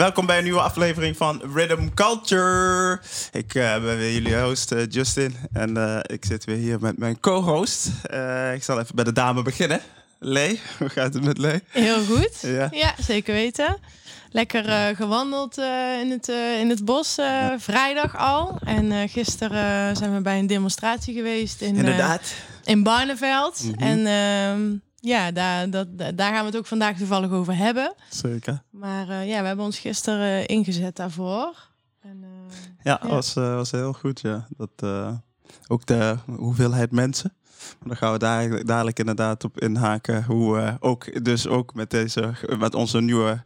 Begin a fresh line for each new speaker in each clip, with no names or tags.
Welkom bij een nieuwe aflevering van Rhythm Culture. Ik eh, ben weer jullie host eh, Justin en eh, ik zit weer hier met mijn co-host. Ik zal even bij de dame beginnen. Lee, hoe gaat het met Lee?
Heel goed.
Ja.
Ja, zeker weten. Lekker gewandeld in, het, in het bos vrijdag al. En gisteren zijn we bij een demonstratie geweest in,
Inderdaad.
in Barneveld.
Mhm.
En ehm, ja, daar, dat, daar gaan we het ook vandaag toevallig over hebben.
Zeker.
Maar eh, ja, we hebben ons gisteren eh, ingezet daarvoor. En, eh,
Ja,
Ja.
Was, was heel goed. Ja. Dat, ook de hoeveelheid mensen. Maar dan gaan we daar, dadelijk inderdaad op inhaken. Hoe eh, ook, dus ook met, deze, met onze nieuwe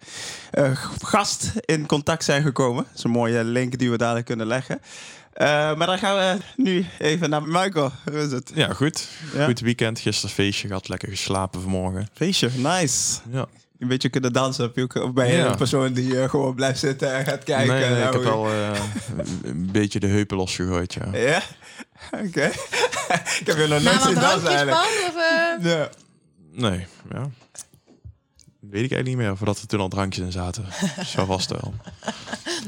gast in contact zijn gekomen. Dat is een mooie link die we dadelijk kunnen leggen. Eh, maar dan gaan we nu even naar Michael. Hoe is het?
Ja, goed.
Ja.
Goed weekend. Gisteren feestje gehad. Lekker geslapen vanmorgen.
Feestje, nice.
Ja.
Een beetje kunnen dansen. Heb je ook, of ben je
Ja.
een persoon die eh, gewoon blijft zitten en gaat kijken?
nee, nee, ik heb al eh, een beetje de heupen losgegooid, ja.
Ja? Oké. ik heb je nog nooit zien dansen eigenlijk.
van? Of?
Ja.
Nee, ja. Weet ik eigenlijk niet meer, voordat er toen al drankjes in zaten. Zo vast wel.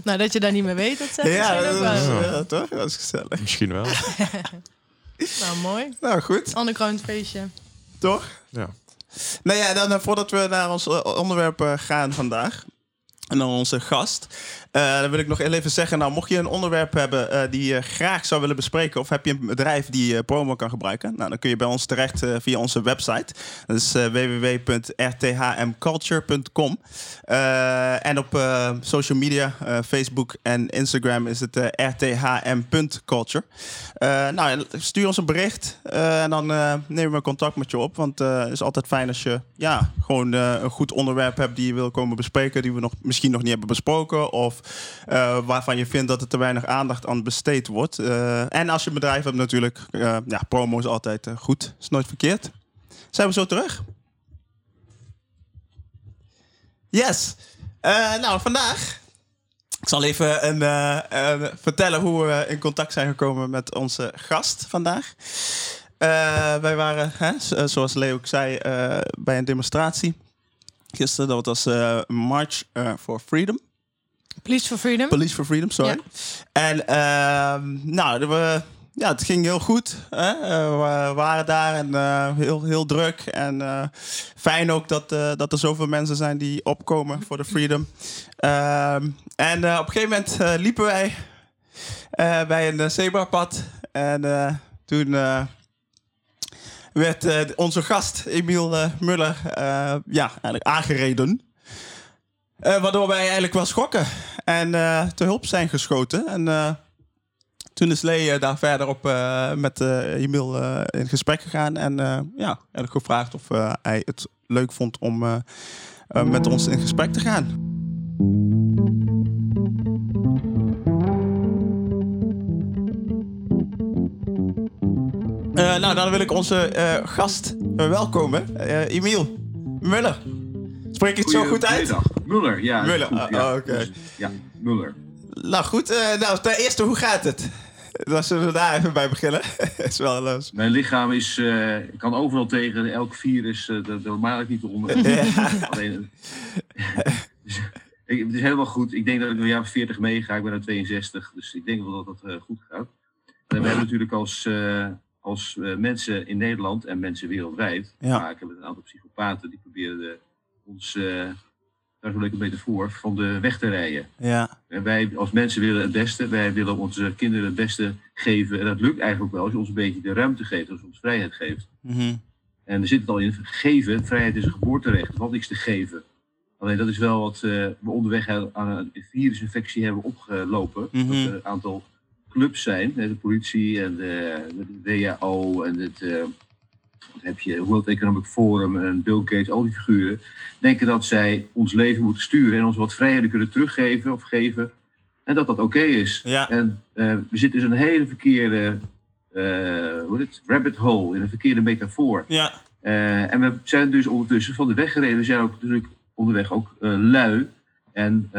Nou, dat je dat niet meer weet, dat zegt
Ja, dat is,
wel.
ja, toch? Dat is gezellig.
Misschien wel.
Nou, mooi.
Nou, goed.
Underground feestje.
Toch?
Ja.
Nou ja, dan eh, voordat we naar ons eh, onderwerp eh, gaan vandaag. En naar onze gast. Eh, dan wil ik nog even zeggen. Nou, mocht je een onderwerp hebben eh, die je graag zou willen bespreken. Of heb je een bedrijf die eh, promo kan gebruiken. Nou, dan kun je bij ons terecht via onze website. Dat is www.rthmculture.com. En op social media, Facebook en Instagram is het rthm.culture. Nou, stuur ons een bericht en dan nemen we contact met je op. Want het is altijd fijn als je ja, gewoon een goed onderwerp hebt die je wil komen bespreken, die we nog, misschien nog niet hebben besproken. Of eh, waarvan je vindt dat er te weinig aandacht aan besteed wordt. Eh, en als je een bedrijf hebt natuurlijk, eh, ja, promo is altijd goed. Is nooit verkeerd. Zijn we zo terug? Yes. Nou, vandaag ik zal even een, vertellen hoe we in contact zijn gekomen met onze gast vandaag. Wij waren, hè, zoals Leo ook zei, bij een demonstratie. Gisteren, dat was March for Freedom.
Police for Freedom.
Police for Freedom, sorry. En ehm, nou, we, ja, het ging heel goed. Hè? Eh, we waren daar en eh, heel, heel druk. En eh, fijn ook dat, dat er zoveel mensen zijn die opkomen voor de Freedom. Ehm, en op een gegeven moment liepen wij bij een uh, zebrapad. En toen werd onze gast, Emiel eh, Muller, ja, eigenlijk aangereden. Eh, waardoor wij eigenlijk wel schokken en eh, te hulp zijn geschoten. En eh, toen is Lee daar verder op met eh, in gesprek gegaan. En ja, eigenlijk gevraagd of hij het leuk vond om met ons in gesprek te gaan. Nou, dan wil ik onze gast verwelkomen. Eh Emiel Muller. Spreek ik het zo goed uit?
Muller, ja.
Muller, ah,
ja.
oh, oké.
Ja, Muller.
Nou goed, eh, nou, ten eerste, hoe gaat het? Dan zullen we daar even bij beginnen. is wel leuk.
Mijn lichaam is, ik kan overal tegen, elk virus, eh dat, dat maak ik niet onder.
Ja.
Alleen, ik, het is helemaal goed. Ik denk dat ik een jaar of 40 meega. Ik ben er 62, dus ik denk wel dat dat eh, goed gaat. En we hebben natuurlijk als, als mensen in Nederland en mensen wereldwijd te
Ja.
maken met een aantal psychopaten die proberen de, ons, eh daar zo lekker beter voor, van de weg te rijden.
Ja,
En wij als mensen willen het beste. Wij willen onze kinderen het beste geven. En dat lukt eigenlijk wel als je ons een beetje de ruimte geeft. Als je ons vrijheid geeft.
Mhm.
En er zit het al in geven. Vrijheid is een geboorterecht. Wat niks te geven. Alleen dat is wel wat eh, we onderweg aan een virusinfectie hebben opgelopen.
Mhm.
Dat er een aantal clubs zijn. De politie en de, de WHO en het... heb je World Economic Forum en Bill Gates, al die figuren, denken dat zij ons leven moeten sturen en ons wat vrijheden kunnen teruggeven of geven. En dat dat oké is.
Ja.
En eh, we zitten in een hele verkeerde eh, hoe heet het? rabbit hole, in een verkeerde metafoor.
ja,
Eh, en we zijn dus ondertussen van de weg gereden. We zijn ook natuurlijk onderweg ook lui en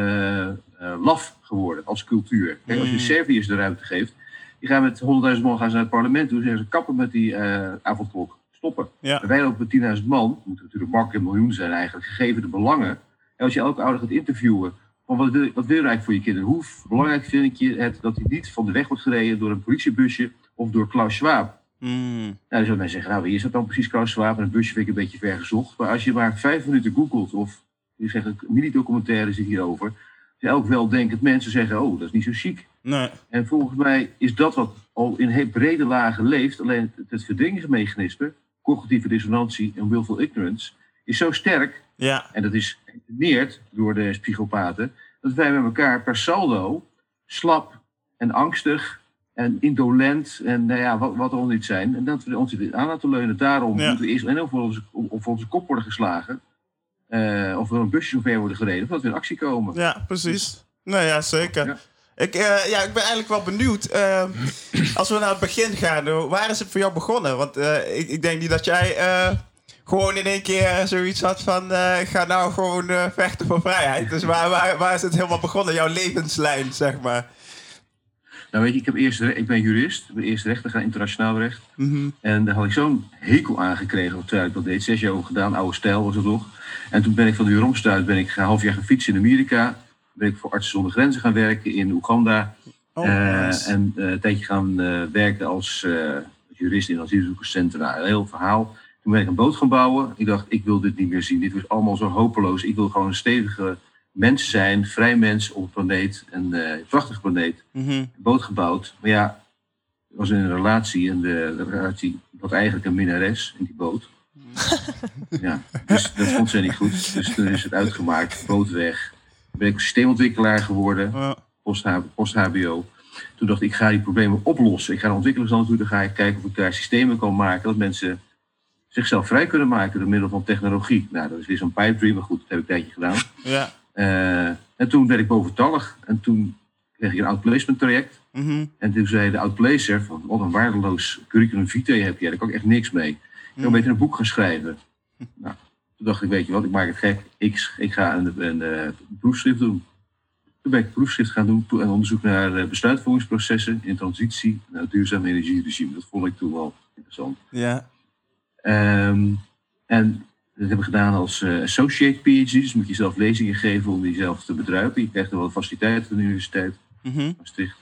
laf geworden als cultuur. Kijk, als je
Mm.
Serviërs de ruimte geeft, die gaan met 100.000 man gaan ze naar het parlement toe. Zeggen ze kappen met die avondklok. Stoppen.
Ja.
Wij lopen met 10.000 man, moeten natuurlijk makkelijk een miljoen zijn eigenlijk, gegeven de belangen. En als je elke ouder gaat interviewen, van wat, wil, wat wil je eigenlijk voor je kinderen? Hoe belangrijk vind je het dat hij niet van de weg wordt gereden door een politiebusje of door Klaus Schwab?
Mm.
Nou, dan zullen mensen zeggen, nou, wie is dat dan precies Klaus Schwab? En een busje vind ik een beetje ver gezocht. Maar als je maar vijf minuten googelt, of je zegt een mini-documentaire zit hierover, zijn elk weldenkend mensen zeggen, oh, dat is niet zo chic.
Nee.
En volgens mij is dat wat al in heel brede lagen leeft. Alleen het, het verdringingsmechanisme, cognitieve dissonantie en willful ignorance, is zo sterk,
Ja.
en dat is geïnteneerd door de psychopaten, dat wij met elkaar per saldo slap en angstig en indolent en nou ja, wat, wat er al niet zijn. En dat we ons aan laten leunen. Daarom
Ja.
moeten we eerst en heel onze, onze kop worden geslagen. eh, of we een busje omver worden gereden, voordat we in actie komen.
Ja, precies. Nee, ja, zeker.
Ja.
Ik, eh, ja, ik ben eigenlijk wel benieuwd. eh, als we naar het begin gaan, eh, waar is het voor jou begonnen? Want ik, ik denk niet dat jij gewoon in één keer zoiets had van... ga nou gewoon vechten voor vrijheid. Dus waar, waar, waar is het helemaal begonnen? Jouw levenslijn, zeg maar.
Nou weet je, ik, heb eerst, ik ben jurist. Ik ben eerst rechter gaan, internationaal recht.
Mhm.
En daar had ik zo'n hekel aan gekregen terwijl ik dat deed. Zes jaar over gedaan, oude stijl was het toch. En toen ben ik van de Juromstuit, ben ik een half jaar gaan fietsen in Amerika. Ben ik voor Artsen zonder Grenzen gaan werken in Oeganda.
Oh,
Eh,
nice.
En eh, een tijdje gaan eh, werken als jurist in asielzoekerscentra. Een heel verhaal. Toen ben ik een boot gaan bouwen. Ik dacht, ik wil dit niet meer zien. Dit was allemaal zo hopeloos. Ik wil gewoon een stevige mens zijn. Vrij mens op een planeet. Een eh, prachtige planeet
Mhm.
een boot gebouwd. Maar ja, ik was in een relatie en de, de relatie had eigenlijk een minnares in die boot. Ja, dus dat vond ze niet goed. Dus toen is het uitgemaakt, boot weg. Ben ik systeemontwikkelaar geworden, post-HBO. Toen dacht ik, ik ga die problemen oplossen. Ik ga naar ontwikkelingsland toe, dan ga ik kijken of ik daar systemen kan maken dat mensen zichzelf vrij kunnen maken door middel van technologie. Nou, dat is weer zo'n pipe dream, maar goed, dat heb ik een tijdje gedaan.
Ja.
Eh, en toen werd ik boventallig en toen kreeg ik een outplacement traject.
Mhm.
En toen zei de outplacer van, wat een waardeloos curriculum vitae heb je, daar kan ik echt niks mee. Ik wil beter een boek gaan schrijven. Nou, toen dacht ik, weet je wat, ik maak het gek. Ik, ik ga een, een, eh, proefschrift doen. Toen ben ik proefschrift gaan doen, een onderzoek naar eh, besluitvormingsprocessen in transitie naar het duurzaam energieregime. Dat vond ik toen wel interessant.
Ja.
Ehm, en dat heb ik gedaan als eh, associate PhD, dus moet je zelf lezingen geven om jezelf te bedruipen. Je krijgt er wel faciliteiten van de universiteit.
Mhm.
Maastricht.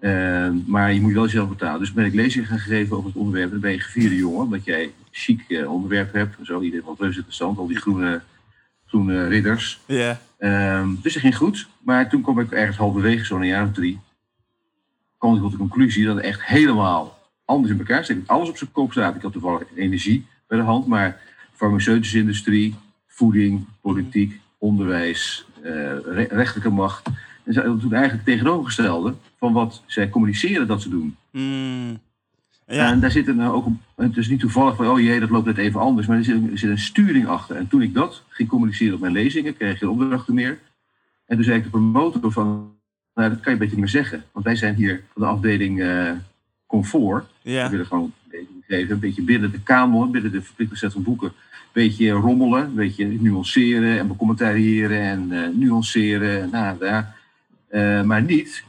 Ehm, maar je moet wel zelf betalen. Dus ben ik lezingen gaan geven over het onderwerp. Dan ben je gevierde jongen, omdat jij een chic eh, onderwerp hebt. Zo, iedereen vond het reuze interessant. Al die groene, groene ridders.
Ja.
Ehm, dus dat ging goed. Maar toen kwam ik ergens halverwege, zo'n jaar of drie. kwam ik tot de conclusie dat het echt helemaal anders in elkaar zit. Alles op zijn kop staat. Ik had toevallig energie bij de hand. Maar farmaceutische industrie, voeding, politiek, onderwijs, re- rechterlijke macht. En ze hadden toen eigenlijk het tegenovergestelde van wat zij communiceren dat ze doen.
Mm. Ja.
En daar zit er nou ook, een- het is niet toevallig van, oh jee, dat loopt net even anders, maar er zit, een- er zit een sturing achter. En toen ik dat ging communiceren op mijn lezingen, kreeg ik geen opdrachten meer. En toen zei ik de promotor van, nou dat kan je beter niet meer zeggen. Want wij zijn hier van de afdeling eh, comfort. We
Ja.
willen gewoon een geven, een beetje binnen de kamer, binnen de verplichte set van boeken. Een beetje rommelen, een beetje nuanceren en becommentariëren en eh, nuanceren. Nou, ja. Eh, maar niet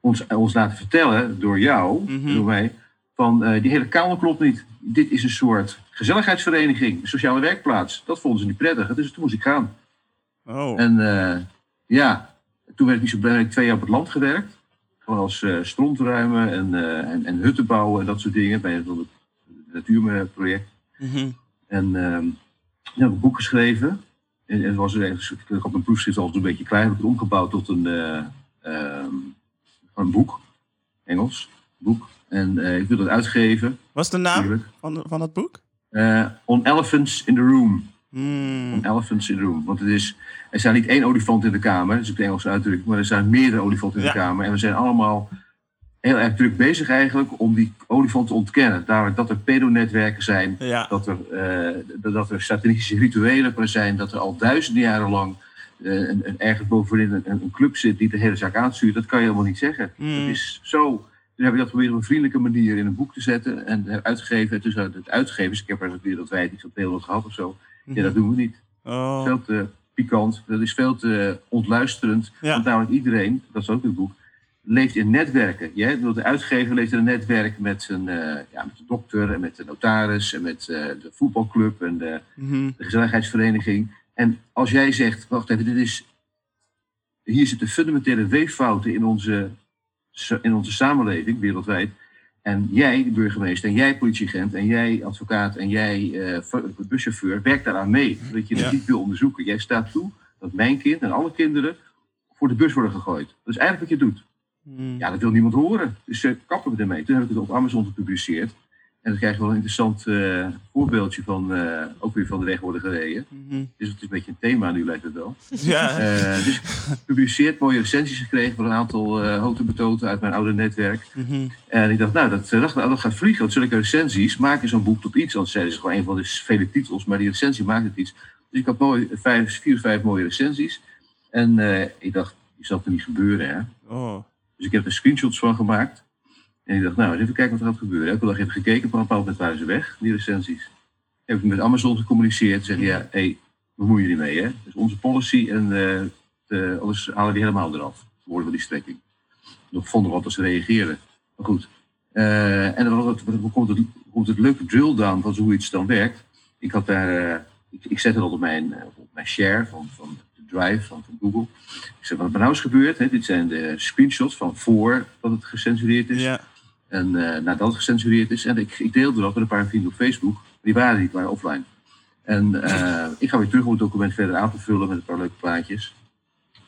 ons, ons laten vertellen door jou,
Mhm.
door mij, van eh, die hele kamer klopt niet. Dit is een soort gezelligheidsvereniging, een sociale werkplaats. Dat vonden ze niet prettig, dus toen moest ik gaan.
Oh.
En eh, ja, toen werd ik niet zo blij. Ik twee jaar op het land gewerkt. Gewoon als eh ruimen en, eh, en, en hutten bouwen en dat soort dingen. Bij het natuurproject.
Mhm.
En ehm ik heb een boek geschreven. En, was ik had mijn proefschrift al een beetje klein. Heb ik het omgebouwd tot een, eh, ehm, een boek. Engels boek. En eh, ik wil dat uitgeven.
Wat is de naam van, van dat boek?
Eh, on Elephants in the Room.
Mm.
Een elephant in the room. Want het is, er zijn niet één olifant in de kamer, dat is ook de Engelse uitdrukking, maar er zijn meerdere olifanten in
Ja.
de kamer. En we zijn allemaal heel erg druk bezig eigenlijk om die olifant te ontkennen. Namelijk dat er pedonetwerken zijn,
Ja.
dat er, eh, dat- er satanistische rituelen zijn, dat er al duizenden jaren lang eh, een, een, ergens bovenin een, een club zit die de hele zaak aanstuurt. Dat kan je helemaal niet zeggen.
Mm.
Het is zo. Dus heb ik dat geprobeerd op een vriendelijke manier in een boek te zetten en heb uitgegeven. Dus het uitgeven, dus ik heb er het iets op 200 gehad of zo. Ja, dat doen we niet
Oh.
veel te pikant. Dat is veel te ontluisterend.
Ja.
Want namelijk iedereen, dat is ook in het boek, leeft in netwerken. Bedoel, De uitgever leeft in een netwerk met, zijn, eh, ja, met de dokter en met de notaris en met eh, de voetbalclub en de,
Mhm.
de gezelligheidsvereniging. En als jij zegt, wacht even, dit is, hier zitten fundamentele weeffouten in onze, in onze samenleving wereldwijd. En jij, de burgemeester, en jij, politieagent, en jij, advocaat, en jij, uh, buschauffeur, werkt daaraan mee. Dat je het
Ja.
niet wil onderzoeken. Jij staat toe dat mijn kind en alle kinderen voor de bus worden gegooid. Dat is eigenlijk wat je doet.
Mm.
Ja, dat wil niemand horen. Dus uh, kappen we ermee. Toen heb ik het op Amazon gepubliceerd. En dan krijg je wel een interessant eh, voorbeeldje van, eh, ook weer van de weg worden gereden.
Mhm.
Dus het is een beetje een thema nu, lijkt het wel.
Ja.
Eh, dus gepubliceerd, mooie recensies gekregen van een aantal uh, hotenbetoten uit mijn oude netwerk.
Mhm.
En ik dacht, nou, dat, dat, dat gaat vliegen. Want zulke recensies maken zo'n boek tot iets. Anders zeiden ze gewoon een van de vele titels, maar die recensie maakt het iets. Dus ik had mooi, vijf, vier of vijf mooie recensies. En uh, ik dacht, die zal er niet gebeuren, hè.
Oh.
Dus ik heb er screenshots van gemaakt. En ik dacht, nou, eens even kijken wat er gaat gebeuren. Elke dag even gekeken, op een bepaald moment waren ze weg, die recensies. Heb ik met Amazon gecommuniceerd. Zeggen, ja, hé, hey, bemoei je niet mee, hè. Dat is onze policy en uh, de, anders halen die helemaal eraf. Woorden van die strekking. Nog vonden wat als ze reageren. Maar goed. Uh, en dan, komt, het, komt het leuke drill down van hoe iets dan werkt. Ik had daar, uh, ik, ik zette dat op mijn, op mijn share van, van drive van, van Google. Ik zei, wat er nou is gebeurd, hè, dit zijn de screenshots van voor dat het gecensureerd is.
Ja.
En uh, nadat het gecensureerd is. En ik, ik deelde dat met een paar vrienden op Facebook. Die waren niet, waren offline. En uh, ik ga weer terug om het document verder aan te vullen met een paar leuke plaatjes.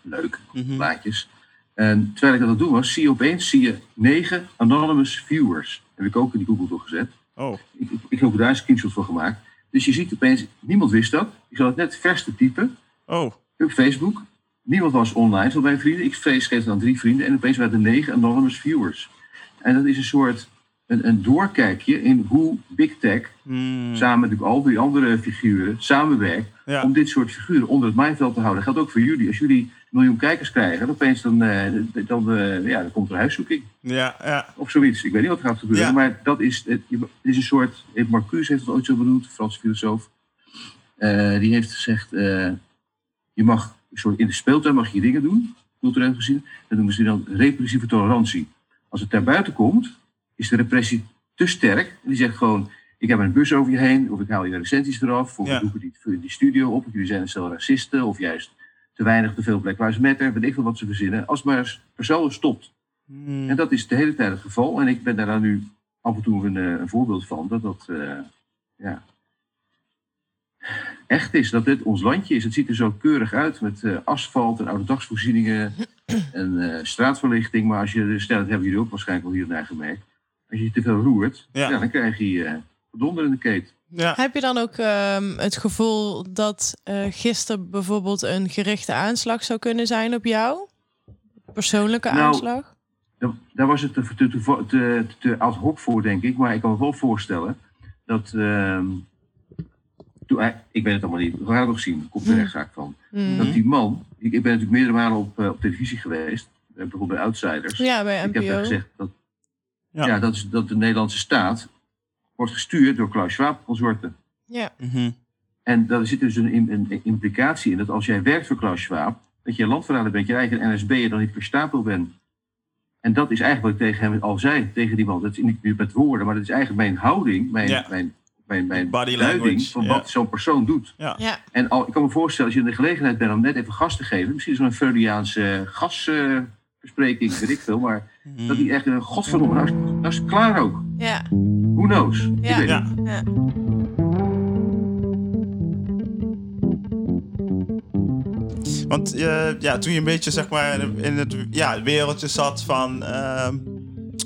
Leuk,
Mhm.
plaatjes. En terwijl ik dat aan het doen was, zie je opeens zie je negen anonymous viewers. Heb ik ook in die Google doorgezet.
Oh.
Ik, ik, ik heb ook daar een screenshot van gemaakt. Dus je ziet opeens, niemand wist dat. Ik zat het net vers te typen
Oh.
Op Facebook. Niemand was online van mijn vrienden. Ik schreef aan drie vrienden en opeens waren er negen anonymous viewers. En dat is een soort een, een doorkijkje in hoe Big Tech
Mm.
samen met al die andere figuren samenwerkt
Ja.
om dit soort figuren onder het maaiveld te houden. Dat geldt ook voor jullie. Als jullie een miljoen kijkers krijgen, dan opeens dan, uh, dan, uh, ja, dan komt er huiszoeking.
Ja, ja.
Of zoiets. Ik weet niet wat er gaat gebeuren,
Ja.
maar dat is, het is een soort. Marcuse heeft het ooit zo benoemd, de Franse filosoof. Uh, die heeft gezegd: je mag in de speeltuin mag je dingen doen, cultureel gezien. Dat noemen ze dan repressieve tolerantie. Als het daar buiten komt, is de repressie te sterk. En die zegt gewoon, ik heb een bus over je heen, of ik haal je recensies eraf, of
Ja.
ik doe die, die, die studio op, of jullie zijn een stel racisten, of juist te weinig, te veel Black Lives Matter, weet ik veel wat ze verzinnen. Als maar eens persoonlijk stopt.
Mm.
En dat is de hele tijd het geval. En ik ben daar nu af en toe een, eh, een voorbeeld van, dat dat, uh, ja, echt is. Dat dit ons landje is. Het ziet er zo keurig uit met uh, asfalt en oude dagsvoorzieningen en uh, straatverlichting. Maar als je, dus, dat hebben jullie ook waarschijnlijk wel hier en daar gemerkt. Als je te veel roert,
Ja.
ja. dan krijg je uh, donder in de keet.
Ja.
Heb je dan ook ehm, het gevoel dat uh, gisteren bijvoorbeeld een gerichte aanslag zou kunnen zijn op jou? Persoonlijke
Nou,
aanslag?
Daar, daar was het te, te, te, te, te ad hoc voor, denk ik. Maar ik kan me wel voorstellen dat... Toen, hij- ik weet het allemaal niet, we gaan het nog zien, er komt de
Hmm.
rechtszaak van.
Mm.
Dat die man, ik, ik ben natuurlijk meerdere malen op, eh, op televisie geweest, bijvoorbeeld bij Outsiders.
Ja, bij
Ik heb daar
NPO.
gezegd dat,
Ja.
ja. dat, is, dat de Nederlandse staat wordt gestuurd door Klaus Schwab consorten.
Ja.
Mhm.
En daar zit dus een, een, een implicatie in dat als jij werkt voor Klaus Schwab, dat je landverrader bent, je eigen NSB'er dan niet verstapeld bent. En dat is eigenlijk wat ik tegen hem al zei, tegen die man. Dat is niet met woorden, maar dat is eigenlijk mijn houding, mijn,
Ja.
mijn, mijn, mijn
Body
duiding
language,
van wat zo'n persoon doet.
ja.
En al, ik kan me voorstellen, als je in de gelegenheid bent om net even gas te geven, misschien zo'n Freudiaanse gasbespreking, weet ik veel, maar
Mhm.
dat die echt, uh, godverdomme, nou is, nou is klaar ook.
Ja.
Who knows? Ik
Ja.
weet
Ja. Want eh, ja, toen je een beetje zeg maar in- in het ja, wereldje zat van. ehm,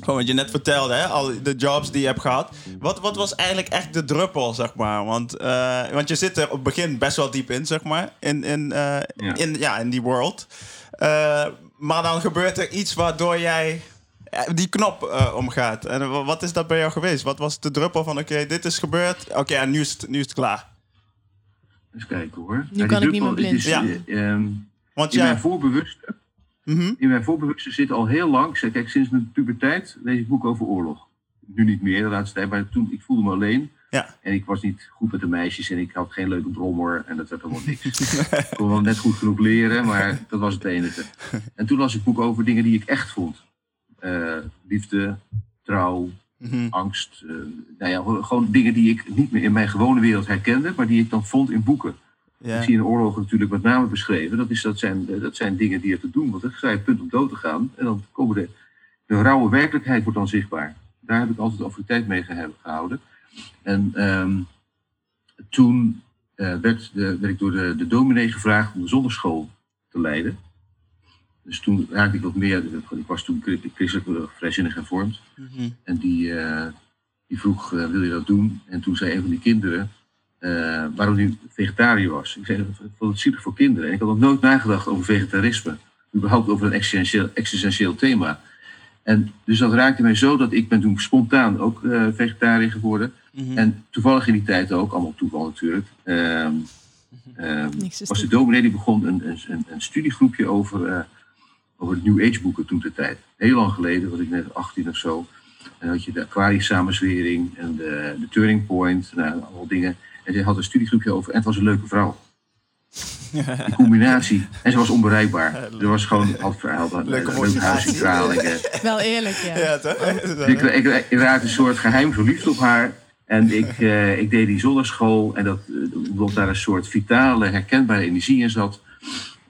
gewoon wat je net vertelde, hè, al de jobs die je hebt gehad. Wat, wat was eigenlijk echt de druppel, zeg maar? Want, eh, want je zit er op het begin best wel diep in, zeg maar. In, in, eh,
Ja.
in, ja, in die world. Eh, maar dan gebeurt er iets waardoor jij die knop eh, omgaat. En wa- wat is dat bij jou geweest? Wat was de druppel van, oké, dit is gebeurd. Oké, en nu is, het, nu is het klaar.
Eens kijken hoor.
Nu kan ik niet meer blind
ehm,
Want
in
ja...
mijn voorbewuste
mhm,
in mijn voorbewuste zit al heel lang, ik zeg, kijk, sinds mijn puberteit lees ik boeken over oorlog. Nu niet meer de laatste tijd, maar toen, ik voelde me alleen.
Ja.
En ik was niet goed met de meisjes en ik had geen leuke brommer en dat werd allemaal niks. ik kon wel net goed genoeg leren, maar dat was het enige. En toen las ik boeken over dingen die ik echt vond. Eh, liefde, trouw,
mhm.
angst. eh, nou ja, gewoon dingen die ik niet meer in mijn gewone wereld herkende, maar die ik dan vond in boeken.
Ja.
Ik zie in oorlogen natuurlijk met name beschreven. Dat, is, dat, zijn, eh, dat zijn dingen die je hebt te doen. Want dan sta je punt om dood te gaan. En dan komen de, de rauwe werkelijkheid wordt dan zichtbaar. Daar heb ik altijd de autoriteit mee gehouden. En ehm, toen eh, werd, de, werd ik door de, de dominee gevraagd om de zonderschool te leiden. Dus toen raakte ik wat meer. Ik was toen chri- christelijk vrijzinnig hervormd.
Mhm.
En die, eh, die vroeg, eh, wil je dat doen? En toen zei een van die kinderen, eh, waarom hij vegetariër was. Ik zei, ik vond het zielig voor kinderen. En ik had nog nooit nagedacht over vegetarisme. Überhaupt over een existentieel, existentieel thema. En dus dat raakte mij zo dat ik ben toen spontaan ook eh, vegetariër geworden.
Mhm.
En toevallig in die tijd ook, allemaal toeval natuurlijk, ehm, ehm,
Niks is
was de dominee die begon een, een, een- studiegroepje over, eh over New Age boeken toen de tijd. Heel lang geleden, was ik net 18 of zo. En dan had je de Aquarius samenzwering en de, de Turning Point, nou, allemaal dingen. En ze had een studiegroepje over en het was een leuke vrouw. Die combinatie. En ze was onbereikbaar. Er was gewoon. Een
Leuke
leuk huis in
motivatie.
Kralingen.
Wel eerlijk, ja.
Ja, toch?
Ik, ik, ik raakte een soort geheim verliefd op haar. En ik, eh, ik deed die zonneschool. En dat, eh, omdat daar een soort vitale, herkenbare energie in zat.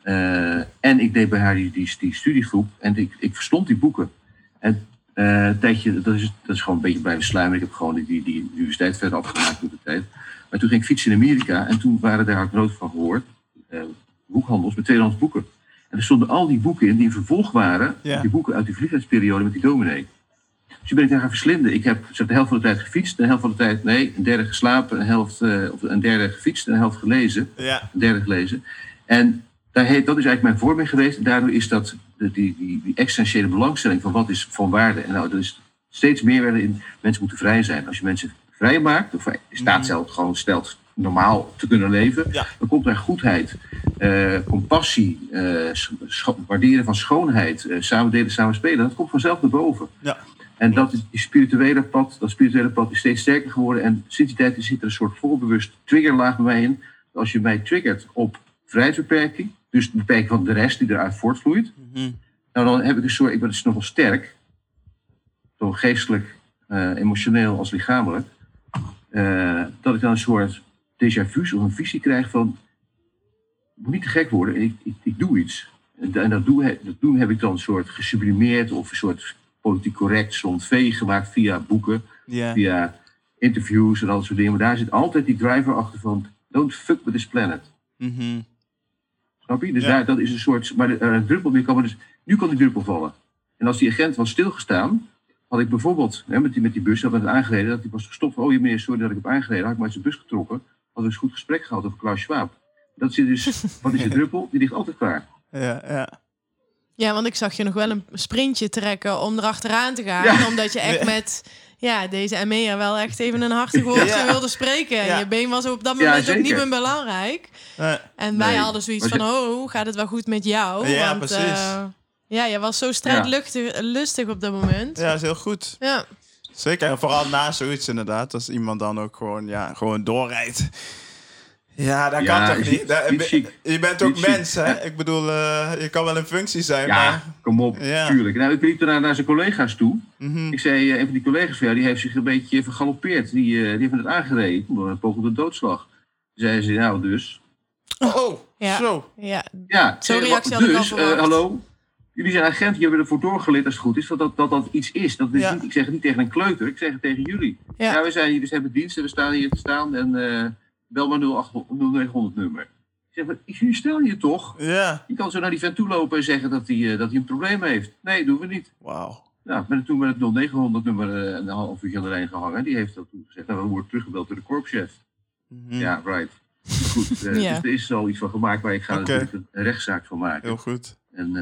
Eh, en ik deed bij haar die, die, die studiegroep. En ik, ik verstond die boeken. En eh, een tijdje, dat is, dat is gewoon een beetje blijven sluimen. Ik heb gewoon die, die, die universiteit verder afgemaakt met de tijd. Maar toen ging ik fietsen in Amerika. En toen waren daar had nooit van gehoord. eh, boekhandels met tweedehands boeken. En er stonden al die boeken in die een vervolg waren.
Ja.
Die boeken uit die vliegheidsperiode met die dominee. Dus toen ben ik daar gaan verslinden. Ik heb zeg, de helft van de tijd gefietst, de helft van de tijd, nee, een derde geslapen, een, helft, eh, of een derde gefietst en een helft gelezen.
Ja.
Een derde gelezen. En daar heet, dat is eigenlijk mijn vorming geweest. En daardoor is dat de, die, die, die essentiële belangstelling van wat is van waarde. En nou, er is steeds meer in mensen moeten vrij zijn. Als je mensen vrij maakt, of staat zelf gewoon stelt normaal te kunnen leven,
Ja.
dan komt er goedheid, eh, compassie, eh, waarderen van schoonheid, eh, samen delen, samen spelen. Dat komt vanzelf naar boven.
Ja.
En dat is die spirituele pad, dat spirituele pad is steeds sterker geworden. En sinds die tijd zit er een soort voorbewust triggerlaag bij mij in. Als je mij triggert op vrijheidsbeperking, dus de beperking van de rest die eruit voortvloeit,
Mhm.
nou dan heb ik een soort, ik ben dus nogal sterk, zowel geestelijk, emotioneel als lichamelijk, eh, dat ik dan een soort déjà vu of een visie krijg van, ik moet niet te gek worden, ik, ik, ik doe iets. En, en dat, doen, dat doen heb ik dan een soort gesublimeerd of een soort politiek correct, soms veeg gemaakt via boeken, via interviews en al dat soort dingen. Maar daar zit altijd die driver achter van, don't fuck with this planet.
Mhm.
Snap je? Dus
Ja.
daar, dat is een soort. Maar er een druppel meer kan. maar Dus, nu kan die druppel vallen. En als die agent was stilgestaan. Had ik bijvoorbeeld hè, met, die, met die bus. dat we het aangereden. dat hij was gestopt. Oh, je meneer, sorry dat ik heb aangereden. had ik maar uit zijn bus getrokken. hadden we eens een goed gesprek gehad over Klaus Schwab. Dat zit dus. wat is de druppel? Die ligt altijd klaar.
Ja, ja.
Ja, want ik zag je nog wel een sprintje trekken om erachteraan te gaan.
Ja.
Omdat je echt met ja, deze ME'er wel echt even een hartig woordje
Ja.
wilde spreken. En
Ja.
Je been was op dat
Ja,
moment ook niet meer belangrijk. En wij
Nee.
hadden zoiets
Maar
van, oh, gaat het wel goed met jou?
Ja,
Want,
precies.
eh, ja, je was zo strijdlustig lustig op dat moment.
ja, is heel goed.
Ja.
Zeker, en vooral na zoiets inderdaad. Als iemand dan ook gewoon, ja, gewoon doorrijdt. Ja, dat
Ja,
kan toch niet? Dat- je bent ook
Niet chic,
mens, hè? Ik bedoel, eh, je kan wel een functie zijn,
Ja,
maar...
kom op.
Ja.
Tuurlijk. Nou, ik liep daarna naar zijn collega's toe.
Mhm.
Ik zei, eh, een van die collega's van jou, die heeft zich een beetje vergalopeerd. Die, eh, die heeft het aangereden. Een poging tot doodslag. Toen zei ze, nou dus.
Oh,
Ja.
zo.
Ja,
Ja,
Zo'n reactie had ik al
dus,
verwacht.
hallo. Jullie zijn agent, jullie hebben ervoor doorgeleerd als het goed is, dat dat, dat, dat iets is. Dat is
Ja.
niet, ik zeg het niet tegen een kleuter, ik zeg het tegen jullie.
Ja.
Ja, we zijn hier, dus hebben dienst en we staan hier te staan en eh, bel maar 0800 0900 nummer. Ik zeg, maar, jullie staan hier toch?
Ja,
Je kan zo naar die vent toe lopen en zeggen dat hij, eh, dat hij een probleem heeft. Nee, doen we niet.
wauw.
Nou, ik ben toen met het 0900 nummer eh, een half uur aan de lijn gehangen. Die heeft dat toen gezegd. Nou, we worden teruggebeld door de korpschef.
Mhm.
Ja, right. Goed,
Ja.
dus er is al iets van gemaakt, maar ik ga er natuurlijk een rechtszaak van maken.
Heel goed.
En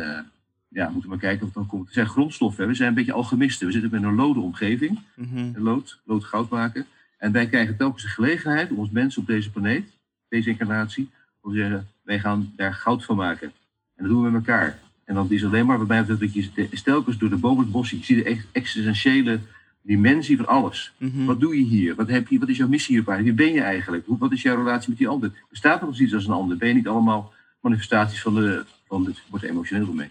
ja, we moeten maar kijken of het dan komt. Het zijn grondstoffen, we zijn een beetje alchemisten. We zitten met een lode omgeving,
Mhm.
lood, lood goud maken. En wij krijgen telkens de gelegenheid om als mensen op deze planeet, deze incarnatie, om te zeggen, wij gaan daar goud van maken. En dat doen we met elkaar. En dan is het alleen maar waarbij dat je telkens door de bomen het bos ziet. Je ziet de ex- existentiële dimensie van alles.
Mhm.
Wat doe je hier? Wat, heb je, wat is jouw missie hier op aarde? Wie ben je eigenlijk? Hoe, wat is jouw relatie met die ander? Bestaat er nog iets als een ander? Ben je niet allemaal manifestaties van de... Van het wordt emotioneel door.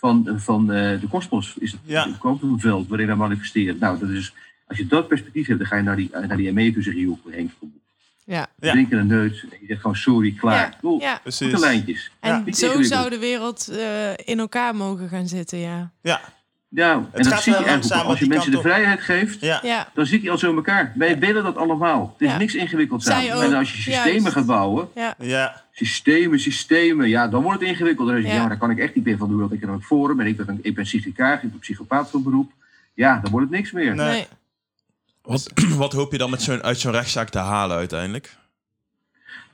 Van, van eh, de kosmos is het
Ja.
een kwantumveld waarin wij manifesteren. Nou, dat is, als je dat perspectief hebt, dan ga je naar die, naar die en je, joh, Henk.
Ja.
Ja.
Drinken een neut. Je zegt gewoon sorry, klaar.
Ja.
Precies.
Lijntjes.
En zo zou de wereld eh, in elkaar mogen gaan zitten, ja.
Ja,
Ja, en dat zie je eigenlijk ook. Als je
die
mensen de vrijheid geeft,
ja.
Ja,
dan zit je al zo in elkaar. Wij willen dat allemaal. Het is
Ja.
niks ingewikkeld samen. En als je systemen
juist.
gaat bouwen, systemen, systemen, ja, dan wordt het ingewikkeld. Dan zeg je, Ja. maar dan kan ik echt niet meer van de World Economic Forum. En ik ben, ik ben psychicaar, ik ben psychopaat van beroep. Ja, dan wordt het niks meer.
Nee.
Nee.
Wat, wat hoop je dan met zo'n, uit zo'n rechtszaak te halen uiteindelijk?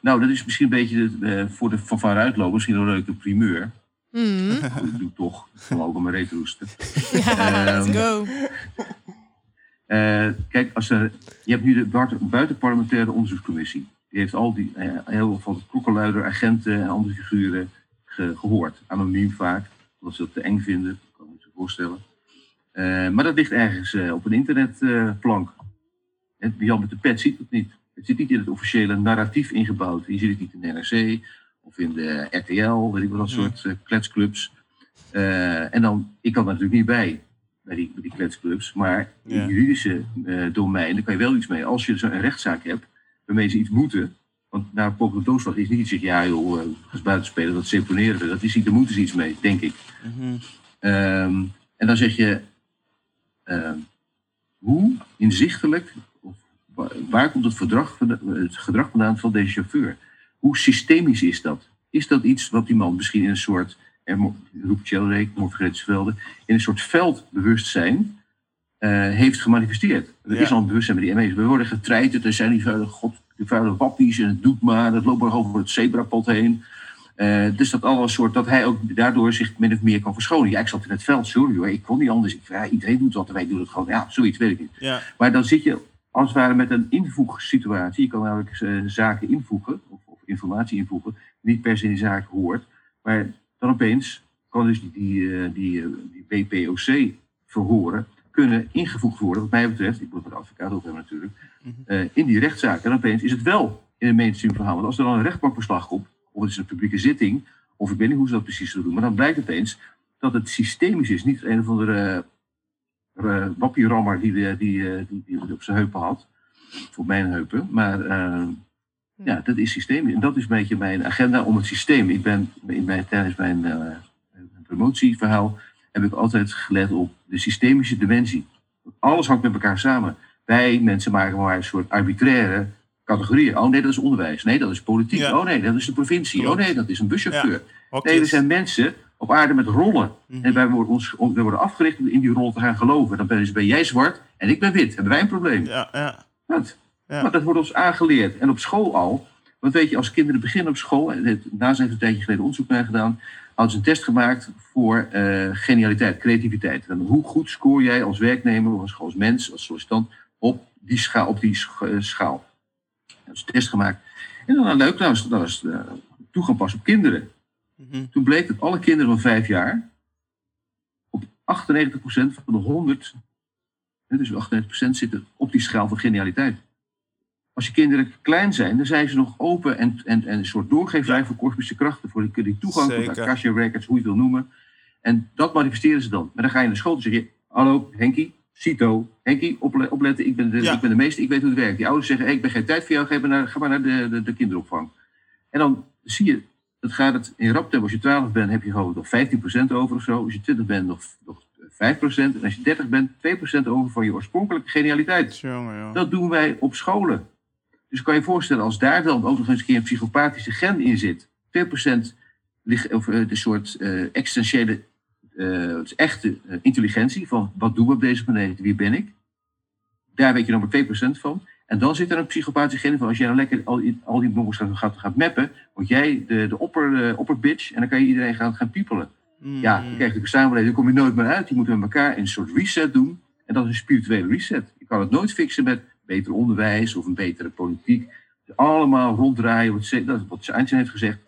Nou, dat is misschien een beetje de, eh, voor de van Ruitlo, misschien een leuke primeur. Goed, ik doe toch. Ik kan ook aan mijn reet roesten.
Ja,
Ehm,
let's go.
Eh, kijk, als er, je hebt nu de buiten- buitenparlementaire onderzoekscommissie. Die heeft al die eh, heel veel klokkenluider, agenten en andere figuren ge- gehoord. Anoniem vaak, omdat ze dat te eng vinden. Dat kan ik me voorstellen. Eh, maar dat ligt ergens op een internetplank. Jan met de pet ziet het niet. Het zit niet in het officiële narratief ingebouwd. Je ziet het niet in de NRC of in de RTL, weet ik wel, dat soort eh, kletsclubs. Eh, en dan, ik kan er natuurlijk niet bij, bij die, bij die kletsclubs. Maar in het juridische eh, domein, daar kan je wel iets mee. Als je zo'n rechtszaak hebt, waarmee ze iets moeten. Want naar een pogende doodslag is niet iets zeggen, ja joh, eh, ga eens buiten spelen, dat seponeren we. Dat is niet, daar moeten ze iets mee, denk ik.
Mhm.
Ehm, en dan zeg je, ehm, hoe inzichtelijk, of wa- waar komt het, verdrag, het gedrag vandaan van deze chauffeur? Hoe systemisch is dat? Is dat iets wat die man misschien in een soort, mo- roept Mortgretesvelde, in een soort veldbewustzijn eh, heeft gemanifesteerd? Er
Ja.
is al een bewustzijn bij die ME's. We worden getreiterd, er zijn die vuile, god, die vuile wappies en het doet maar, dat loopt maar over het zebrapad heen. Eh, dus dat al een soort dat hij ook daardoor zich min of meer kan verschonen. Ja, ik zat in het veld, sorry hoor, ik kon niet anders. Ik, ja, iedereen doet wat, wij doen het gewoon. Ja, zoiets weet ik niet.
Ja.
Maar dan zit je als het ware met een invoegsituatie. Je kan namelijk eh, zaken invoegen, of informatie invoegen, die niet per se in de zaak hoort. Maar dan opeens kan dus die, die, eh, die, eh, die BPOC verhoren kunnen ingevoegd worden, wat mij betreft, ik moet het advocaat ook hebben natuurlijk, eh, in die rechtszaak. En opeens is het wel in een mainstream verhaal. Want als er dan een rechtbankverslag komt, of het is een publieke zitting, of ik weet niet hoe ze dat precies zullen doen, maar dan blijkt opeens dat het systemisch is. Niet een of andere uh, wappierammer die, die, die, die, die op zijn heupen had, op mijn heupen, maar ja, dat is systemisch. En dat is een beetje mijn agenda om het systeem. Ik ben in mijn, tijdens mijn eh, promotieverhaal heb ik altijd gelet op de systemische dimensie. Alles hangt met elkaar samen. Wij mensen maken maar een soort arbitraire categorieën. Oh nee, dat is onderwijs. Nee, dat is politiek.
Ja.
Oh nee, dat is de provincie.
Klopt.
Oh nee, dat is een buschauffeur. Nee, we zijn mensen op aarde met rollen.
Mhm.
En wij worden, ons, wij worden afgericht om in die rol te gaan geloven. Dan ben, ben jij zwart en ik ben wit. Hebben wij een probleem?
Ja, ja.
Wat?
Ja.
Maar dat wordt ons aangeleerd. En op school al. Want weet je, als kinderen beginnen op school. Na zijn een tijdje geleden onderzoek naar gedaan. Hadden ze een test gemaakt voor eh, genialiteit, creativiteit. En hoe goed scoor jij als werknemer of als, als mens, als sollicitant op die schaal? Op die eh, schaal. Dat is een test gemaakt. En dan nou, leuk, nou, dat was uh, op kinderen.
Mhm.
Toen bleek dat alle kinderen van vijf jaar op 98% van de 100, hè, dus 98% zitten op die schaal van genialiteit. Als je kinderen klein zijn, dan zijn ze nog open en, en, en een soort doorgeeflijn voor kosmische krachten, voor die, die toegang tot. Akasha Records, hoe je het wil noemen. En dat manifesteren ze dan. Maar dan ga je naar school en zeg je, hallo Henkie, Cito, Henkie, ople- opletten, ik ben, de,
Ja.
ik ben de meester, ik weet hoe het werkt. Die ouders zeggen, hey, ik ben geen tijd voor jou, ga maar naar, ga maar naar de, de, de kinderopvang. En dan zie je, dat gaat het in rap tempo. Als je 12 bent, heb je gewoon nog 15% over of zo. Als je 20 bent, nog, nog 5%. En als je 30 bent, 2% over van je oorspronkelijke genialiteit.
Jongen.
Dat doen wij op scholen. Dus kan je voorstellen, als daar dan ook nog eens een keer een psychopathische gen in zit. 2% ligt, of eh, de soort eh, existentiële, eh, echte eh, intelligentie van wat doen we op deze planeet, wie ben ik? Daar weet je nog maar 2% van. En dan zit er een psychopathische gen van. Als jij nou lekker al, die- al die bommels gaat, gaat, mappen, word jij de, de opper, eh, opperbitch en dan kan je iedereen gaan, gaan piepelen. Ja, dan krijg je een samenleving, daar kom je nooit meer uit. Die moeten met elkaar een soort reset doen. En dat is een spirituele reset. Je kan het nooit fixen met beter onderwijs of een betere politiek. Allemaal ronddraaien, wat, ze- dat wat Einstein heeft gezegd,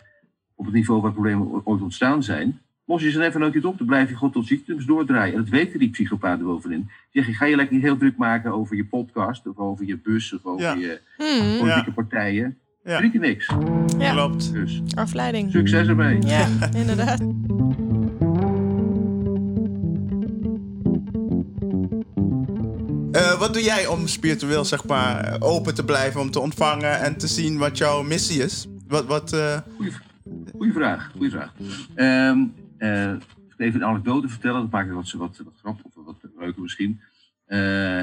op het niveau waar problemen ooit ontstaan zijn. Los je ze even nooit niet op, dan blijf je gewoon tot ziektems doordraaien. En dat weten die psychopaten bovenin. Zeg je, ga je lekker niet heel druk maken over je podcast of over je bus of over
Ja.
je
Hmm,
politieke partijen.
Ja.
Drink je niks.
Ja.
Klopt.
Dus
afleiding.
succes ermee.
Ja, inderdaad.
Eh, wat doe jij om spiritueel, zeg maar, open te blijven, om te ontvangen en te zien wat jouw missie is? Wat, wat, eh,
Goeie, vraag, goeie vraag. Ehm eh, ik even een anekdote vertellen, dat maakt het wat, wat, wat grappig of wat leuker misschien.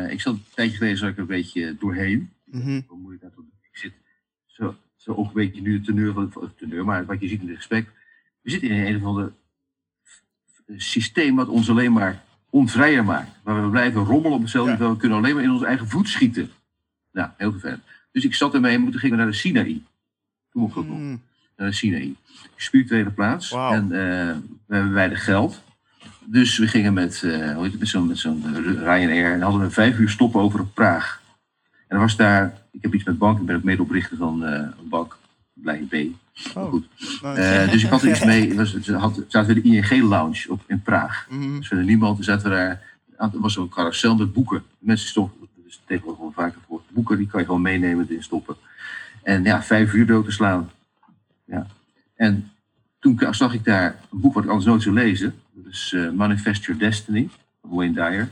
Ik zat een tijdje geleden zat ik een beetje doorheen.
mhm,
Hoe moet ik dat doen? Ik zit zo, zo ook een beetje nu de teneur van teneur, maar wat je ziet in het gesprek. We zitten in een of ander systeem wat ons alleen maar onvrijer maakt. Waar we blijven rommelen op hetzelfde
Ja.
niveau. We kunnen alleen maar in onze eigen voet schieten. Nou, heel vervelend. Dus ik zat ermee en toen gingen we naar de Sinaï. Toen mocht ik
mm,
naar de Sinaï. Spirituele plaats. En eh, we hebben weinig geld. Dus we gingen met, eh, hoe heet het, met zo'n met zo'n Ryanair. En hadden we vijf uur stoppen over op Praag. En er was daar, ik heb iets met bank, ik ben ook medeoprichter van eh, een bank, Blij B.
Oh,
goed. Eh, dus ik had er iets mee. Was, ze had, zaten we de ING Lounge op, in Praag.
Mhm,
Dus verder niemand. Toen zaten we daar. Er was zo'n carousel met boeken. Mensen stoppen. Dus tegenwoordig gewoon vaker voor. Boeken die kan je gewoon meenemen erin stoppen. En ja, vijf uur dood te slaan. Ja. En toen zag ik daar een boek wat ik anders nooit zou lezen. Dat is eh, Manifest Your Destiny van Wayne Dyer.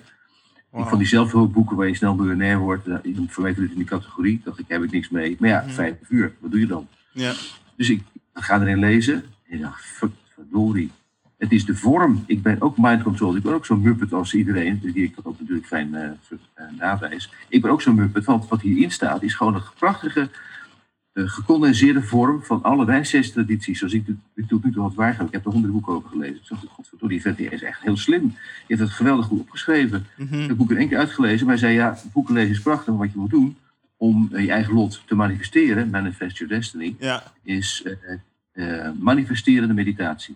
Wauw.
Van die zelfhulpboeken waar je snel miljonair wordt. eh, mij viel het in die categorie. Dacht ik, heb ik niks mee. Maar ja,
Mhm.
vijf uur. Wat doe je dan?
Ja.
Dus ik ga erin lezen. En ik dacht, fuck, verdorie. Het is de vorm. Ik ben ook mind control. Ik ben ook zo'n muppet als iedereen. Dus die ik dat ook natuurlijk fijn uh, nawijs. Ik ben ook zo'n muppet. Want wat hierin staat is gewoon een prachtige eh, gecondenseerde vorm van alle wijsheidstradities. Zoals ik tot nu toe had waargenomen. Ik heb er honderden boeken over gelezen. Ik dacht, godverdorie, die vent is echt heel slim. Je heeft het geweldig goed opgeschreven. Ik
mhm,
heb het boek in één keer uitgelezen. Maar hij zei, ja, boeken lezen is prachtig. Maar wat je moet doen om eh, je eigen lot te manifesteren, manifest your destiny,
Ja.
is eh, eh, manifesterende meditatie.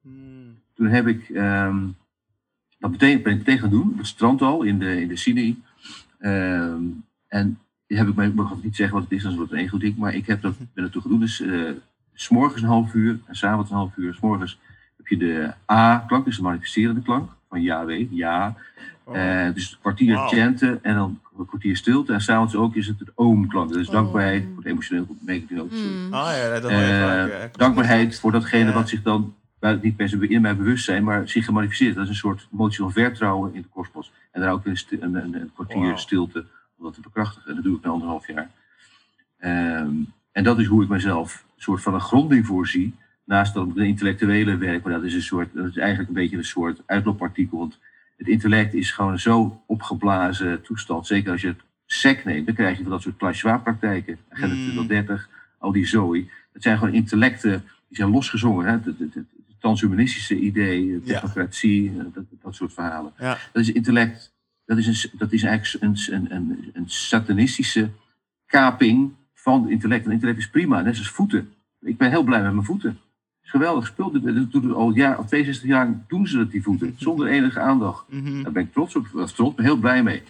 Mm,
Toen heb ik ehm, dat meteen, ben ik meteen gaan doen, op het strand al, in de, in de Sinai. Ehm, en heb ik, mij- ik mag niet zeggen wat het is, het een goed ding, maar ik heb dat, ben dat toen gedaan. Dus eh, s morgens een half uur en s'avonds een half uur. S morgens heb je de A-klank, dus de manifesterende klank van Yahweh, ja.
oh,
Eh, dus een kwartier chanten en dan een kwartier stilte. En s'avonds ook is het het oom-klank. Dat is
Oh.
dankbaarheid, voor het emotioneel meeting ook.
Mm.
ah ja, dat ja.
dankbaarheid voor datgene
Ja.
wat zich dan niet per se in mijn bewustzijn, maar zich gemanifesteerd. Dat is een soort emotioneel vertrouwen in de kosmos. En daar ook een, een, een, een kwartier stilte om dat te bekrachtigen. En dat doe ik na anderhalf jaar. Ehm, en dat is hoe ik mezelf een soort van een gronding voorzie. Naast dat de intellectuele werk, maar dat is, een soort, dat is eigenlijk een beetje een soort uitloopartikel. Want het intellect is gewoon zo opgeblazen toestand. Zeker als je het sec neemt, dan krijg je van dat soort Klaas-Schwab-praktijken. Agenda
Mm.
2030, al die zooi. Dat zijn gewoon intellecten die zijn losgezongen. Hè? Het, het, het, het transhumanistische idee, de
Ja.
technocratie, eh, dat, dat soort verhalen.
Ja.
Dat is intellect. Dat is, een, dat is eigenlijk een, een, een, een satanistische kaping van het intellect. En intellect is prima, net als voeten. Ik ben heel blij met mijn voeten. Geweldig spul. Dat doen al, jaar, al 62 jaar doen ze dat, die voeten. Zonder enige aandacht.
Mhm.
Daar ben ik trots op. Of trots, ben heel blij mee.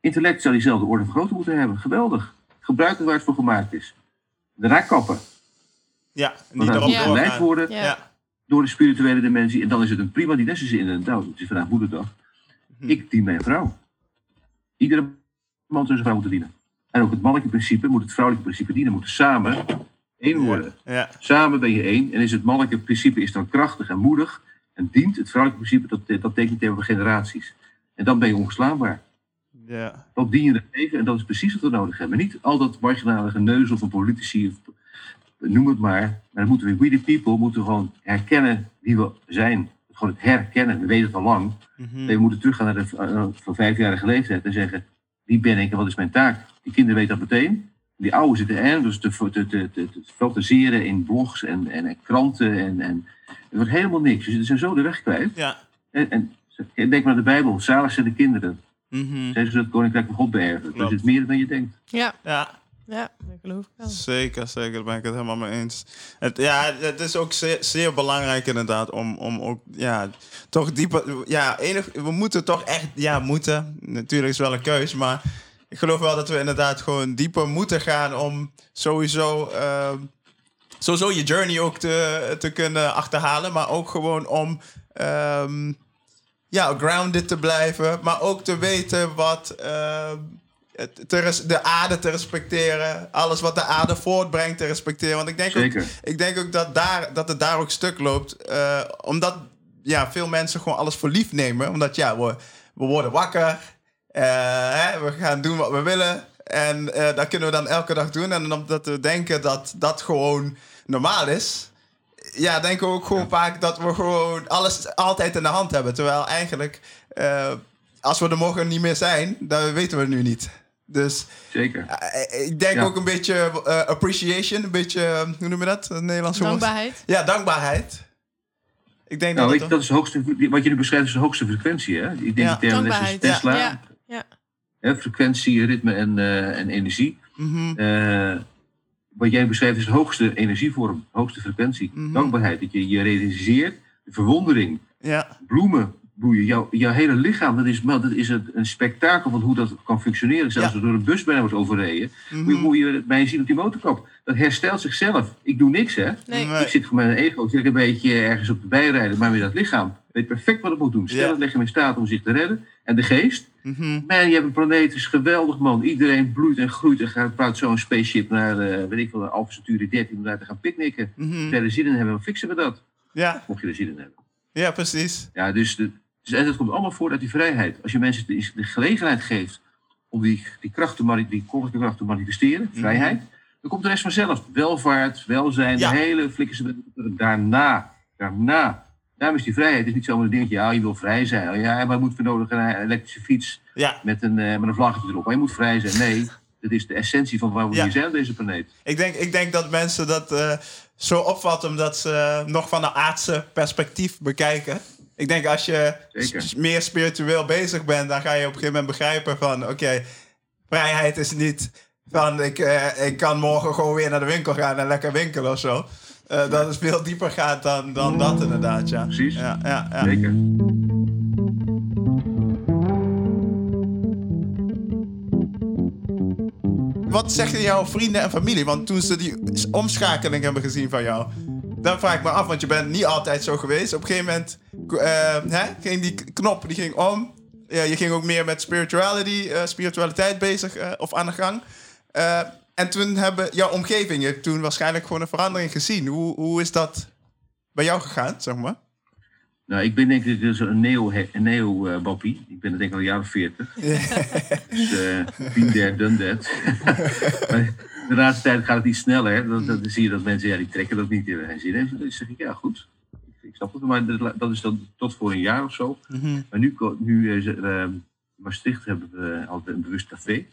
Intellect zou diezelfde orde van grootte moeten hebben. Geweldig. Gebruiken waar het voor gemaakt is. De raakkappen.
Ja, niet erop
Ja.
geleid
doorgaan.
worden
Ja.
Ja.
door de spirituele dimensie. En dan is het een prima die is in een. Nou, het is vandaag moederdag.
Hm.
Ik dien mijn vrouw. Iedere man zijn vrouw moeten dienen. En ook het mannelijke principe moet het vrouwelijke principe dienen. Moeten samen één worden.
Ja.
Samen ben je één. En is het mannelijke principe is dan krachtig en moedig. En dient het vrouwelijke principe, dat, dat tekent over generaties. En dan ben je ongeslaanbaar.
Ja.
Dat dien je het leven en dat is precies wat we nodig hebben. Niet al dat marginale geneuzel van politici, of, noem het maar. Maar dan moeten we, we the people, moeten gewoon herkennen wie we zijn. Gewoon het herkennen, we weten het al lang.
Mhm.
We moeten teruggaan naar de uh, van vijfjarige leeftijd en zeggen, wie ben ik en wat is mijn taak? Die kinderen weten dat meteen. Die ouderen zitten er dus te, te, te, te, te fantaseren in blogs en, en, kranten en, en er wordt helemaal niks. Ze zijn zo de weg kwijt.
Ja.
En, en denk maar aan de Bijbel, zalig zijn de kinderen.
Mhm.
Zij zullen het koninkrijk van God beërven. Dat
Klopt.
is meer dan je denkt.
Ja,
Ja.
ja, dat geloof ik wel.
Zeker, zeker. Daar ben ik het helemaal mee eens. Het, ja, het is ook zeer, zeer belangrijk inderdaad om, om ook, ja, toch dieper... Ja, enig, we moeten toch echt, ja, moeten. Natuurlijk is het wel een keus, maar ik geloof wel dat we inderdaad gewoon dieper moeten gaan om sowieso... ehm, Sowieso je journey ook te, te kunnen achterhalen, maar ook gewoon om ehm, ja, grounded te blijven, maar ook te weten wat ehm, te de aarde te respecteren, alles wat de aarde voortbrengt te respecteren. Want ik denk, ook, ik denk ook dat, daar, dat het daar ook stuk loopt, eh, omdat ja, veel mensen gewoon alles voor lief nemen, omdat ja, we, we worden wakker. Hè, we gaan doen wat we willen. En eh, dat kunnen we dan elke dag doen. En omdat we denken dat dat gewoon normaal is, ja, denken we ook gewoon vaak dat we gewoon alles altijd in de hand hebben. Terwijl eigenlijk, eh, als we er morgen niet meer zijn, dan weten we het nu niet. Dus
Zeker.
eh, ik denk
Ja.
ook een beetje eh, appreciation, een beetje, eh, hoe noem je dat? het Nederlands woord?
Dankbaarheid.
Ja, dankbaarheid. Ik denk
Nou,
dat
weet je,
het
dat is hoogste, wat je nu beschrijft is de hoogste frequentie. Hè? Ik denk
Ja.
Tesla.
Ja.
Hè, frequentie, ritme en, eh, en energie.
Mhm.
Eh, wat jij beschrijft is de hoogste energievorm, hoogste frequentie.
Mhm.
Dankbaarheid, dat je je realiseert, de verwondering,
Ja,
bloemen bloeien. Jouw, jouw hele lichaam, dat is, man, dat is een, een spektakel van hoe dat kan functioneren. Zelfs
Ja.
als er door een bus bijna wordt overreden. Moet, je,
Mhm.
moet je mij zien op die motorkap. Dat herstelt zichzelf. Ik doe niks, hè.
Nee.
Nee.
Ik zit voor mijn ego, zit ik een beetje ergens op de bijrijden, maar weer dat lichaam weet perfect wat het moet doen. Stel
Ja.
het lichaam in staat om zich te redden. En de geest,
Mhm.
man, je hebt een planeet, is geweldig man. Iedereen bloeit en groeit en gaat bouwt zo'n spaceship naar, eh weet ik wel, Alpha Centauri 13 om daar te gaan picknicken. Als jij er zin in hebben, dan fixen we dat.
ja,
Mocht je er zin in hebben.
ja, precies.
Ja, dus, de, dus en dat komt allemaal voort uit die vrijheid. Als je mensen de, de gelegenheid geeft om die, die kracht te, mani- die koninklijke kracht te manifesteren,
Mhm.
vrijheid, dan komt de rest vanzelf. Welvaart, welzijn,
Ja.
de hele flikkerse daarna. Daarna. Daarom is die vrijheid is niet zomaar een dingetje. Ja, je wil vrij zijn. Ja, maar moet voor nodig een elektrische fiets
Ja,
met een, eh, met een vlaggetje erop. Maar je moet vrij zijn. Nee, dat is de essentie van waar we
Ja.
hier zijn op deze planeet.
ik denk, ik denk dat mensen dat eh, zo opvatten omdat ze nog van een aardse perspectief bekijken. Ik denk als je s- meer spiritueel bezig bent, dan ga je op een gegeven moment begrijpen van oké, vrijheid is niet van ik, eh, ik kan morgen gewoon weer naar de winkel gaan en lekker winkelen of zo. Eh, dat is veel dieper gaat dan, dan dat inderdaad, ja.
Precies.
Ja, ja, ja.
Zeker.
Wat zeggen jouw vrienden en familie? Want toen ze die omschakeling hebben gezien van jou, dan vraag ik me af, want je bent niet altijd zo geweest. Op een gegeven moment eh, hè, ging die knop die ging om. Ja, je ging ook meer met spirituality, eh, spiritualiteit bezig eh, of aan de gang. En toen hebben jouw omgeving, toen waarschijnlijk gewoon een verandering gezien. Hoe, hoe is dat bij jou gegaan, zeg maar?
Nou, ik ben denk ik dus een neo, een neo. Ik ben denk ik al een jaar of veertig. Dus there, done that. maar de laatste tijd gaat het iets sneller. Dan, dan zie je dat mensen, ja, die trekken dat niet in hun zin. En dan zeg ik, ja, goed. Ik snap het, maar dat- is dan tot voor een jaar of zo.
Mhm.
Maar nu, nu is er, eh, in Maastricht hebben we altijd een bewust café.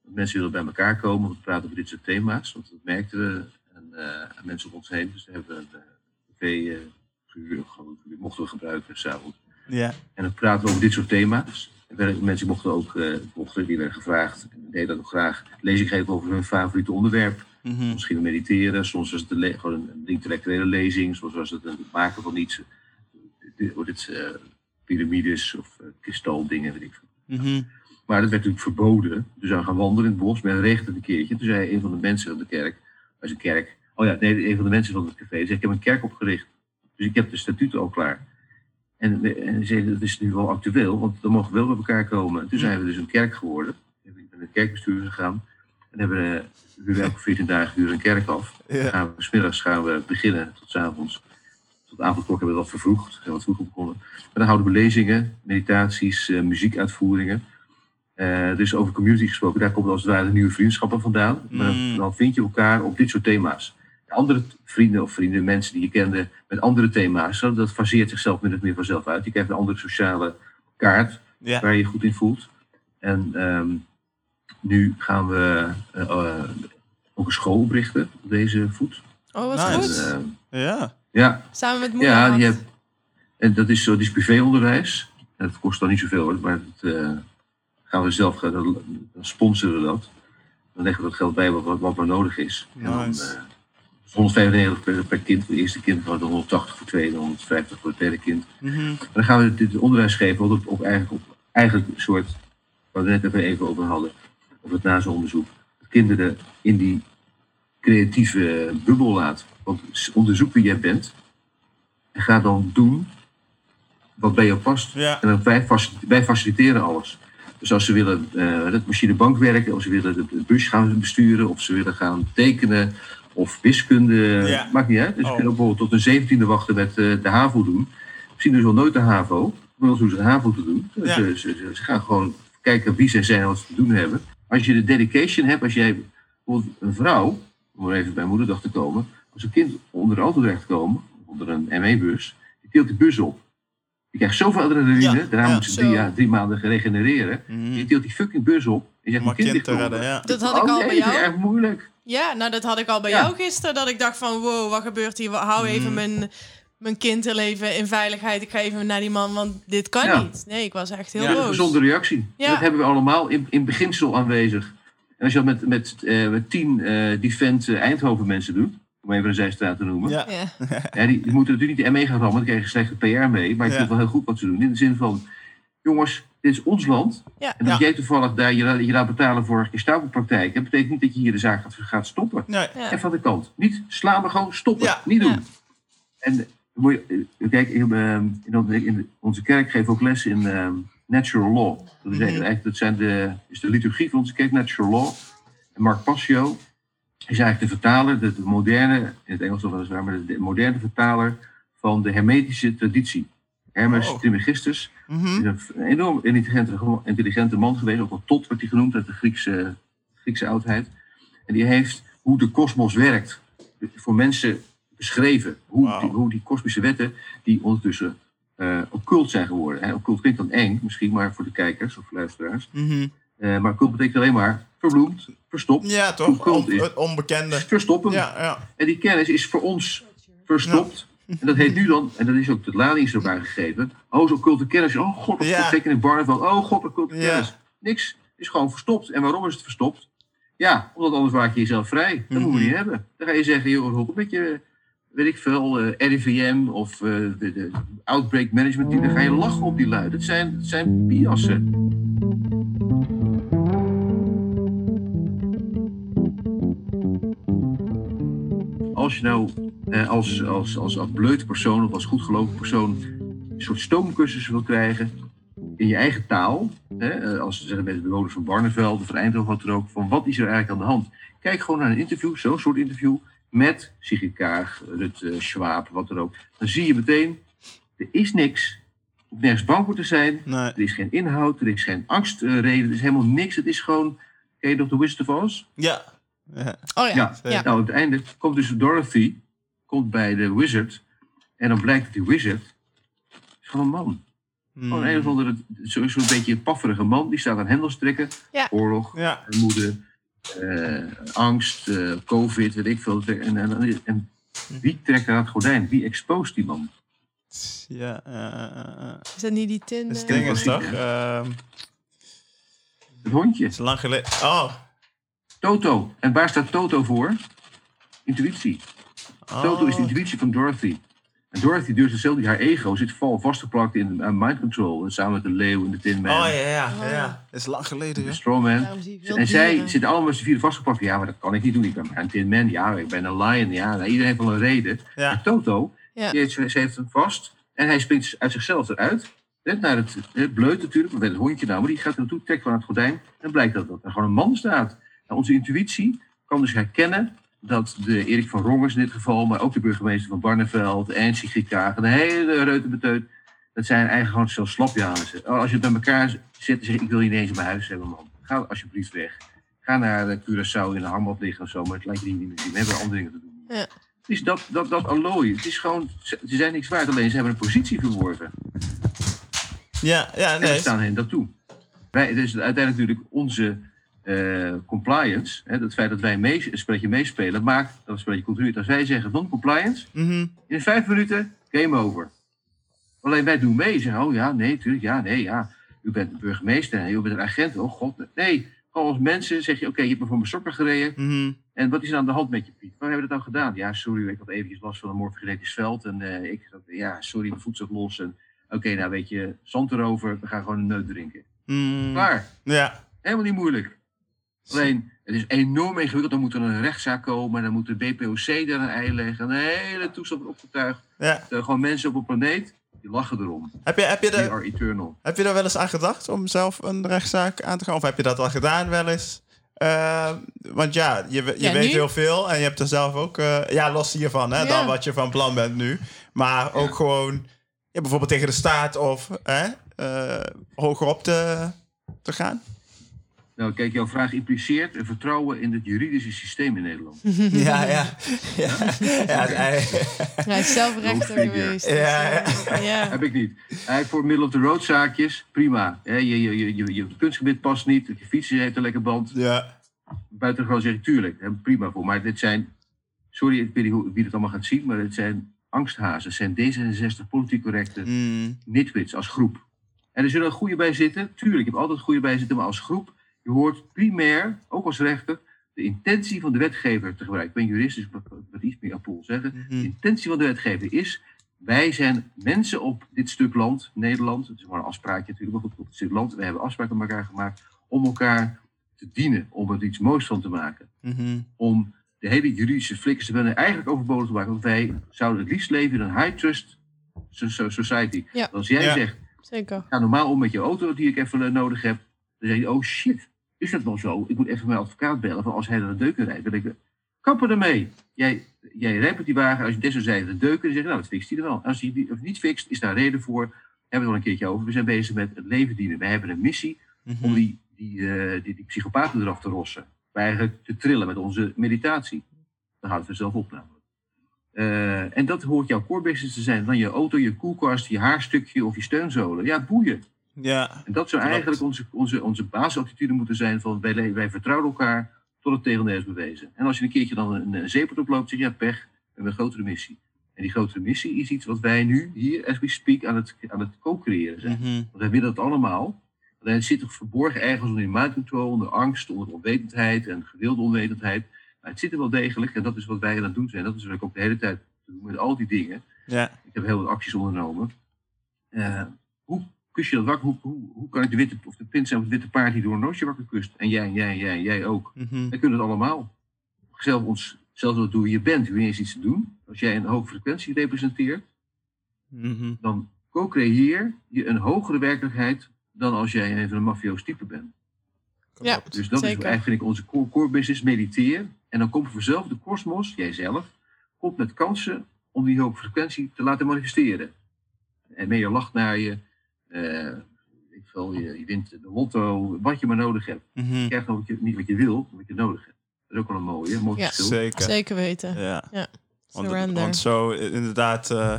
Mensen willen bij elkaar komen om te praten over dit soort thema's. Want dat merkten we en, eh, aan mensen om ons heen. Dus daar hebben we een eh, café die mochten we gebruiken s'avonds.
Ja.
En dan praten we over dit soort thema's. Mensen mochten ook, eh, mochten, die werden gevraagd, deden dat ook graag, lezing geven over hun favoriete onderwerp.
Mhm.
Misschien mediteren, soms was het een gewoon een, intellectuele lezing, soms was het het maken van iets. Wordt het eh, piramides of uh, kristaldingen, weet ik veel.
Mhm.
Maar dat werd natuurlijk verboden. Dus we gaan wandelen in het bos, maar het regent het een keertje. Toen zei een van de mensen van de kerk, is een kerk. Oh ja, nee, een van de mensen van het café zei, ik heb een kerk opgericht. Dus ik heb de statuten al klaar. En, en hij zei, dat is nu wel actueel, want dan mogen we wel bij elkaar komen. En toen zijn we dus een kerk geworden. Ik ben naar het kerkbestuur gegaan. En hebben we elke 14 dagen huren een kerk af. Dan
Ja.
gaan we, 's middags gaan we beginnen tot 's avonds. Tot de avondklok hebben we wat vervroegd. Zijn we wat vroeger begonnen. Maar dan houden we lezingen, meditaties, eh, muziekuitvoeringen. Eh, dus over community gesproken, daar komen als het ware nieuwe vriendschappen vandaan. Maar
Mm.
dan vind je elkaar op dit soort thema's. Andere vrienden of vrienden, mensen die je kende met andere thema's, dat faseert zichzelf min of meer vanzelf uit. Je krijgt een andere sociale kaart
Ja.
waar je je goed in voelt. En ehm, nu gaan we eh, eh, ook een school oprichten op deze voet.
Oh, wat
Nice.
goed.
En, eh,
Ja.
ja,
Samen met moeder.
ja, die heb, en dat is is privéonderwijs. En dat kost dan niet zoveel hoor, maar dat eh, gaan we zelf, gaan- dan dan sponsoren we dat. Dan leggen we dat geld bij wat, wat, wat maar nodig is. En dan,
Nice.
eh, 195 per, per kind voor het eerste kind, dan 180 voor het tweede, 150 voor het derde kind.
Mhm.
En dan gaan we dit onderwijs geven, wat op, op eigenlijk, op eigenlijk een soort, waar we net even, even over hadden, over het nazo-onderzoek. Dat kinderen in die creatieve bubbel laat. Want onderzoek wie jij bent en ga dan doen wat bij jou past.
Ja.
En dan wij, faci- wij faciliteren alles. Dus als ze willen eh het machinebank werken, of ze willen de bus gaan besturen, of ze willen gaan tekenen, of wiskunde,
Ja.
maakt niet uit. Dus
Oh.
ze kunnen ook bijvoorbeeld tot een zeventiende wachten met eh, de HAVO doen. Misschien dus wel nooit de HAVO, maar hoe ze de HAVO te doen.
Ja.
Ze, ze, ze- ze gaan gewoon kijken wie zij zijn en wat ze te doen hebben. Als je de dedication hebt, als jij bijvoorbeeld een vrouw, om er even bij moederdag te komen, als een kind onder de auto terecht komen, onder een ME-bus, die tilt die bus op. Je krijgt zoveel adrenaline,
Ja,
daarna
ja.
moet ze drie, ja, drie maanden regenereren.
Mhm.
Je tilt die fucking bus op. En je zegt, mijn
een
kind
kind
ligt
te
eronder.
redden, ja.
Dat had ik
Oh,
al
nee,
bij
dat is
jou.
erg moeilijk.
Ja, nou dat had ik al bij
Ja.
jou gisteren. Dat ik dacht van, wow, wat gebeurt hier? Hou even
Mm.
mijn, mijn kind heel even in veiligheid. Ik ga even naar die man, want dit kan
Ja.
niet. Nee, ik was echt heel
Ja,
boos.
een gezonde reactie.
Ja.
Dat hebben we allemaal in, in beginsel aanwezig. En als je dat met, met, eh, met tien eh Defend eh, Eindhoven mensen doet, om even een zijstraat te noemen,
Ja.
Ja.
Ja, die, die moeten natuurlijk niet de ME gaan rammen, dan krijg je slechte PR mee. Maar ik
Ja.
vind wel heel goed wat ze doen. In de zin van, jongens, dit is ons land.
Ja.
En dat
Ja.
jij toevallig daar je, je laat betalen voor gestapelpraktijk, dat betekent niet dat je hier de zaak gaat, gaat stoppen.
Nee.
Ja.
En van de kant. Niet slaan, maar gewoon stoppen.
Ja.
Niet doen.
Ja.
En eh, eh, kijk, in, eh, in, onze- in onze kerk geven we ook lessen in eh, natural law. Dat, is
Mhm.
eigenlijk, dat zijn de, is de liturgie van onze kerk, natural law. En Mark Passio is eigenlijk de vertaler, de, de moderne, in het Engels nog weliswaar, maar de, de moderne vertaler van de hermetische traditie. Hermes
Oh.
Trismegistus
Mhm.
is een, enorm intelligente, intelligente man geweest, ook wel tot wordt hij genoemd uit de Griekse, Griekse oudheid. En die heeft hoe de kosmos werkt voor mensen beschreven. Hoe, die, hoe die kosmische wetten, die ondertussen eh occult zijn geworden. Hè. Occult klinkt dan eng, misschien maar voor de kijkers of luisteraars. Eh, maar occult betekent alleen maar verbloemd, verstopt,
Ja, toch? On-
is-
onbekende.
verstoppen.
Ja, ja.
En die kennis is voor ons verstopt. En dat heet nu dan, en dat is ook de lading is erbij gegeven. Oh, zo'n occulte kennis. Oh god,
Ja.
ja. zeker in Barneveld. Oh god, occulte
Ja.
kennis. Niks. is gewoon verstopt. En waarom is het verstopt? Ja, omdat anders maak je jezelf vrij. Dat moeten we
Mhm.
niet hebben. Dan ga je zeggen, joh, een beetje, weet ik veel, eh RIVM of eh, de, de Outbreak Management Team. Dan ga je lachen op die lui. Dat zijn, dat zijn piassen. Als je nou eh, als, als, als, als bleute persoon of als goedgelovige persoon een soort stoomcursus wil krijgen in je eigen taal, hè, eh, als ze zeggen met de bewoners van Barneveld of van Eindhoven wat dan ook, van wat is er eigenlijk aan de hand? Kijk gewoon naar een interview, zo'n soort interview, met Sigrid Kaag, Rutte, Schwab, wat dan ook. Dan zie je meteen, er is niks. Je hoeft nergens bang voor te zijn.
Nee.
Er is geen inhoud, er is geen angstreden, er is helemaal niks. Het is gewoon, ken je nog de Wizard of Oz?
Ja. ja.
Oh ja.
Ja.
Ja.
Nou, op het einde komt dus Dorothy, komt bij de Wizard. En dan blijkt dat die Wizard is gewoon een man. Gewoon
Mhm.
een of andere, zo'n beetje een pafferige man. Die staat aan hendels trekken.
Ja.
Oorlog,
Ja.
armoede, eh, angst, eh, covid, weet ik veel. En, en, en wie trekt er aan het gordijn? Wie exposed die man?
Ja. eh.
Is dat niet die tin?
Dat is ding is
klassiek,
toch? Ehm,
Het hondje.
Het is lang geleden. Oh.
Toto. En waar staat Toto voor? Intuïtie. Toto is de
Oh.
intuïtie van Dorothy. En Dorothy dus hetzelfde, haar ego zit vol vastgeplakt in uh, mind control. Samen met de leeuw en de Tin Man.
Oh ja, ja,
Oh,
ja. Dat is lang geleden,
De. Strawman. En zij zitten allemaal met z'n vieren vastgepakt. Ja, maar dat kan ik niet doen. Ik ben maar een Tin Man. Ja, ik ben een lion. Ja, nou, iedereen heeft wel een reden.
Ja.
Maar Toto,
Ja.
die heeft, ze heeft hem vast. En hij springt uit zichzelf eruit. Net naar het, het bleut natuurlijk, met het hondje nou. Maar die gaat er naartoe, trekt van het gordijn. En blijkt dat, dat er gewoon een man staat. Nou, onze intuïtie kan dus herkennen dat de Erik van Rongers in dit geval, maar ook de burgemeester van Barneveld en Sigrid Kaag, en de hele reutebeteut, dat zijn eigenlijk gewoon zelfs slapjaners. Als je het bij elkaar zit en zegt, ik wil je niet eens in mijn huis hebben, man. Ga alsjeblieft weg. Ga naar eh, Curaçao in een hangmat liggen of zo, maar het lijkt je niet meer zien. We hebben andere dingen te doen.
Ja.
Het is dat, dat, dat allooi. Het is gewoon, ze zijn niks waard, alleen ze hebben een positie verworven.
Ja, ja,
En we
nee.
staan hen dat toe. Wij, het is uiteindelijk natuurlijk onze eh, compliance, hè, het feit dat wij mee, een spelletje meespelen, maakt dat een spelletje continu. Als wij zeggen non-compliance,
Mhm.
in vijf minuten, game over. Alleen wij doen mee. Zeggen, oh ja, nee, tuurlijk, ja, nee, ja. U bent een burgemeester en u bent een agent. Oh god, nee. Gewoon als mensen zeg je, oké, je hebt me voor mijn sokken gereden.
Mhm.
En wat is er aan de hand met je, Piet? Waar hebben we dat nou gedaan? Ja, sorry, ik had eventjes last van een morfogenetisch veld. En eh, ik, ja, sorry, mijn voet zat los. En oké, nou weet je, zand erover. We gaan gewoon een neut drinken.
Mhm.
Klaar.
Ja.
Helemaal niet moeilijk. Alleen, het is enorm ingewikkeld. Dan moet er een rechtszaak komen. En dan moet de BPOC daar een ei leggen. Een hele toestand opgetuigd.
ja.
Er gewoon mensen op een planeet, die lachen erom.
Heb je, heb, je
We
er,
are eternal.
heb je er wel eens aan gedacht om zelf een rechtszaak aan te gaan? Of heb je dat al gedaan wel eens? Eh, want ja, je, je
Ja,
weet
nu?
heel veel en je hebt er zelf ook... eh, ja, los hiervan, hè,
Ja.
dan wat je van plan bent nu. Maar ook gewoon ja, bijvoorbeeld tegen de staat of hè, eh, hoger op te te gaan?
Nou, kijk, jouw vraag impliceert een vertrouwen in het juridische systeem in Nederland.
Ja, ja. ja.
Hij is zelf rechter
Roadfigure.
geweest.
Ja,
dus, eh, ja.
Heb ik niet. Eigenlijk voor middle of the road zaakjes, prima. Hè, je, je, je, je, je kunstgebied past niet, je fiets heeft een lekker band.
ja.
Buitengewoon zeg ik tuurlijk, prima voor. Maar dit zijn, sorry, ik weet niet hoe, wie het allemaal gaat zien, maar het zijn angsthazen. Het zijn D66 politiek correcte
Mm,
nitwits als groep. En er zullen er goede bij zitten, tuurlijk, je hebt altijd goede bij zitten, maar als groep, je hoort primair, ook als rechter, de intentie van de wetgever te gebruiken. Ik ben jurist, dus ik mag wat iets meer Apol zeggen. De
mhm.
intentie van de wetgever is, wij zijn mensen op dit stuk land, Nederland, het is maar een afspraakje natuurlijk, maar goed, op dit stuk land, we hebben afspraken met elkaar gemaakt om elkaar te dienen, om er iets moois van te maken.
Mhm.
Om de hele juridische flikkers te willen eigenlijk overbodig te maken. Want wij zouden het liefst leven in een high trust so- so- society.
Ja.
Als jij
Ja.
zegt,
Zeker.
ga normaal om met je auto die ik even eh, nodig heb. Dan zeg je, oh shit, is dat wel zo? Ik moet even mijn advocaat bellen. Van als hij naar de deuken rijdt, dan denk ik, kappen ermee. Jij, jij rijdt met die wagen, als je naar de deuken, dan zeg je, nou, dat fixt hij er wel. Als hij niet fixt, is daar reden voor. Hebben we het al een keertje over. We zijn bezig met het leven dienen. We hebben een missie
Mhm.
om die, die, eh, die, die psychopaten eraf te rossen. Wij eigenlijk te trillen met onze meditatie. Dan houdt het zelf op namelijk. Eh, en dat hoort jouw core business te zijn. Dan je auto, je koelkast, je haarstukje of je steunzolen. Ja, boeien.
Ja.
En dat zou
Klopt.
eigenlijk onze, onze, onze basisattitude moeten zijn van wij, wij vertrouwen elkaar tot het tegendeel is bewezen. En als je een keertje dan een, een zeepert oploopt, zeg je ja, pech, we hebben een grotere missie. En die grotere missie is iets wat wij nu hier, as we speak, aan het, aan het co-creëren zijn.
Mhm.
Want wij willen het allemaal. Alleen het zit toch verborgen ergens onder mind control, onder angst, onder onwetendheid en gewilde onwetendheid. Maar het zit er wel degelijk en dat is wat wij aan het doen zijn. Dat is wat ik ook de hele tijd doe met al die dingen.
Ja.
Ik heb heel wat acties ondernomen. Eh, hoe kus je dat wakker? Hoe, hoe, hoe kan ik de witte of de prins zijn of het witte paard die door een nootje wakker kust? En jij, en jij, en jij, en jij ook.
Mhm.
Wij kunnen het allemaal. Zelf ons, zelfs wat hoe je bent, hoe je eens iets te doen. Als jij een hoge frequentie representeert,
Mhm.
dan co-creëer je een hogere werkelijkheid dan als jij even een mafioos type bent.
Ja.
Dus dat is eigenlijk vind ik onze core, core business, mediteer. En dan komt vanzelf de kosmos, jijzelf, komt met kansen om die hoge frequentie te laten manifesteren. En meer je lacht naar je, ik wil, je, je wint de lotto, wat je maar nodig hebt.
Mhm.
Je krijgt dan wat je, niet wat je wil, maar wat je nodig hebt. Dat is ook wel een mooie, een mooi
Ja.
verschil.
Zeker.
Zeker weten.
Ja. Want,
Surrender.
want zo eh, inderdaad, eh,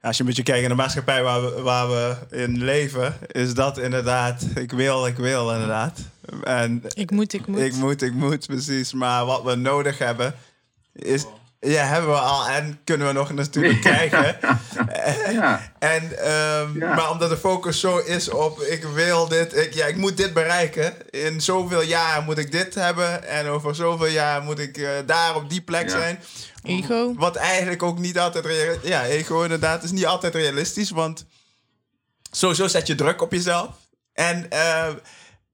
als je een beetje kijkt naar de maatschappij waar we, waar we in leven, is dat inderdaad, ik wil, ik wil inderdaad. En
Ik moet, ik moet.
ik moet, ik moet, precies. Maar wat we nodig hebben, is, ja, hebben we al en kunnen we nog natuurlijk krijgen.
Ja,
En, ehm,
Ja.
Maar omdat de focus zo is op ik wil dit, ik, ja, ik moet dit bereiken. In zoveel jaar moet ik dit hebben. En over zoveel jaar moet ik eh, daar op die plek
Ja.
zijn.
Ego.
Wat eigenlijk ook niet altijd realistisch Ja, ego inderdaad is niet altijd realistisch. Want sowieso zet je druk op jezelf. En eh,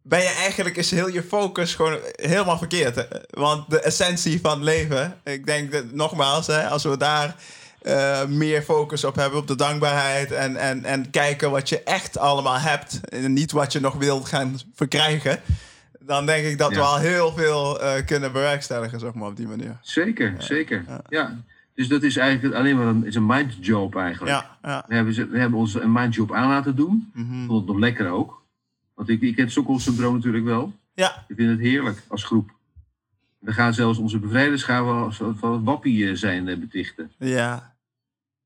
ben je eigenlijk is heel je focus gewoon helemaal verkeerd. hè. Want de essentie van leven, ik denk dat nogmaals, hè, als we daar eh, meer focus op hebben, op de dankbaarheid en, en, en kijken wat je echt allemaal hebt en niet wat je nog wilt gaan verkrijgen, dan denk ik dat we al heel veel eh, kunnen bewerkstelligen, zeg maar, op die manier.
zeker, zeker. Ja. Dus dat is eigenlijk alleen maar een, is een mindjob eigenlijk. We hebben, ze- we hebben ons een mindjob aan laten doen.
Mhm.
Ik vond het nog lekker ook. Want ik, ik ken het Stockholm-syndroom natuurlijk wel.
Ja,
Ik vind het heerlijk als groep. We gaan zelfs onze bevrijders gaan we van het wappie eh, zijn eh, betichten.
ja.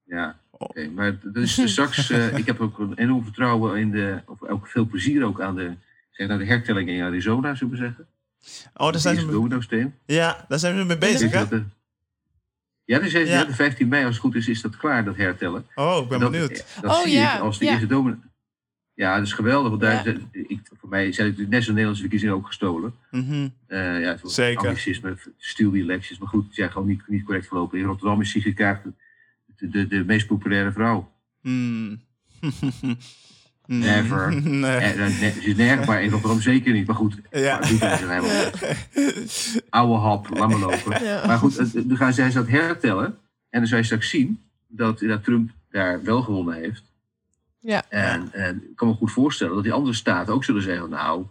Ja, oké. Maar dat is straks... eh, ik heb ook een enorm vertrouwen in de... Of ook veel plezier ook aan de, zeg, naar de hertelling in Arizona, zullen we zeggen.
Oh, daar zijn ze mee,
domino-steen.
ja, daar zijn we mee bezig, hè?
De- Ja, dus,
Ja.
ja, de 15 mei, als het goed is, is dat klaar, dat hertellen.
Oh, ik ben
dat,
benieuwd.
Dat
Oh,
zie
ja,
ik als de
ja.
eerste domino. Ja, dat is geweldig. Want daar,
Ja.
zijn- ik, voor mij zijn het net zo'n Nederlandse verkiezingen ook gestolen.
Mhm.
Eh, ja, het wordt
Zeker.
Anglicisme, stuur die elections. Maar goed, het is gewoon niet, niet correct gelopen. In Rotterdam is Sigrid Kaag de, de, de meest populaire vrouw.
Hmm.
Never.
Nee.
En, eh, ne- ze is nergens, maar in Rotterdam zeker niet. Maar goed,
Ja.
maar doet helemaal oude hap, laat maar lopen.
Ja.
Maar goed, dan gaan zij dat hertellen. En dan zou je straks zien dat, dat Trump daar wel gewonnen heeft.
Ja.
En, en ik kan me goed voorstellen dat die andere staten ook zullen zeggen... nou,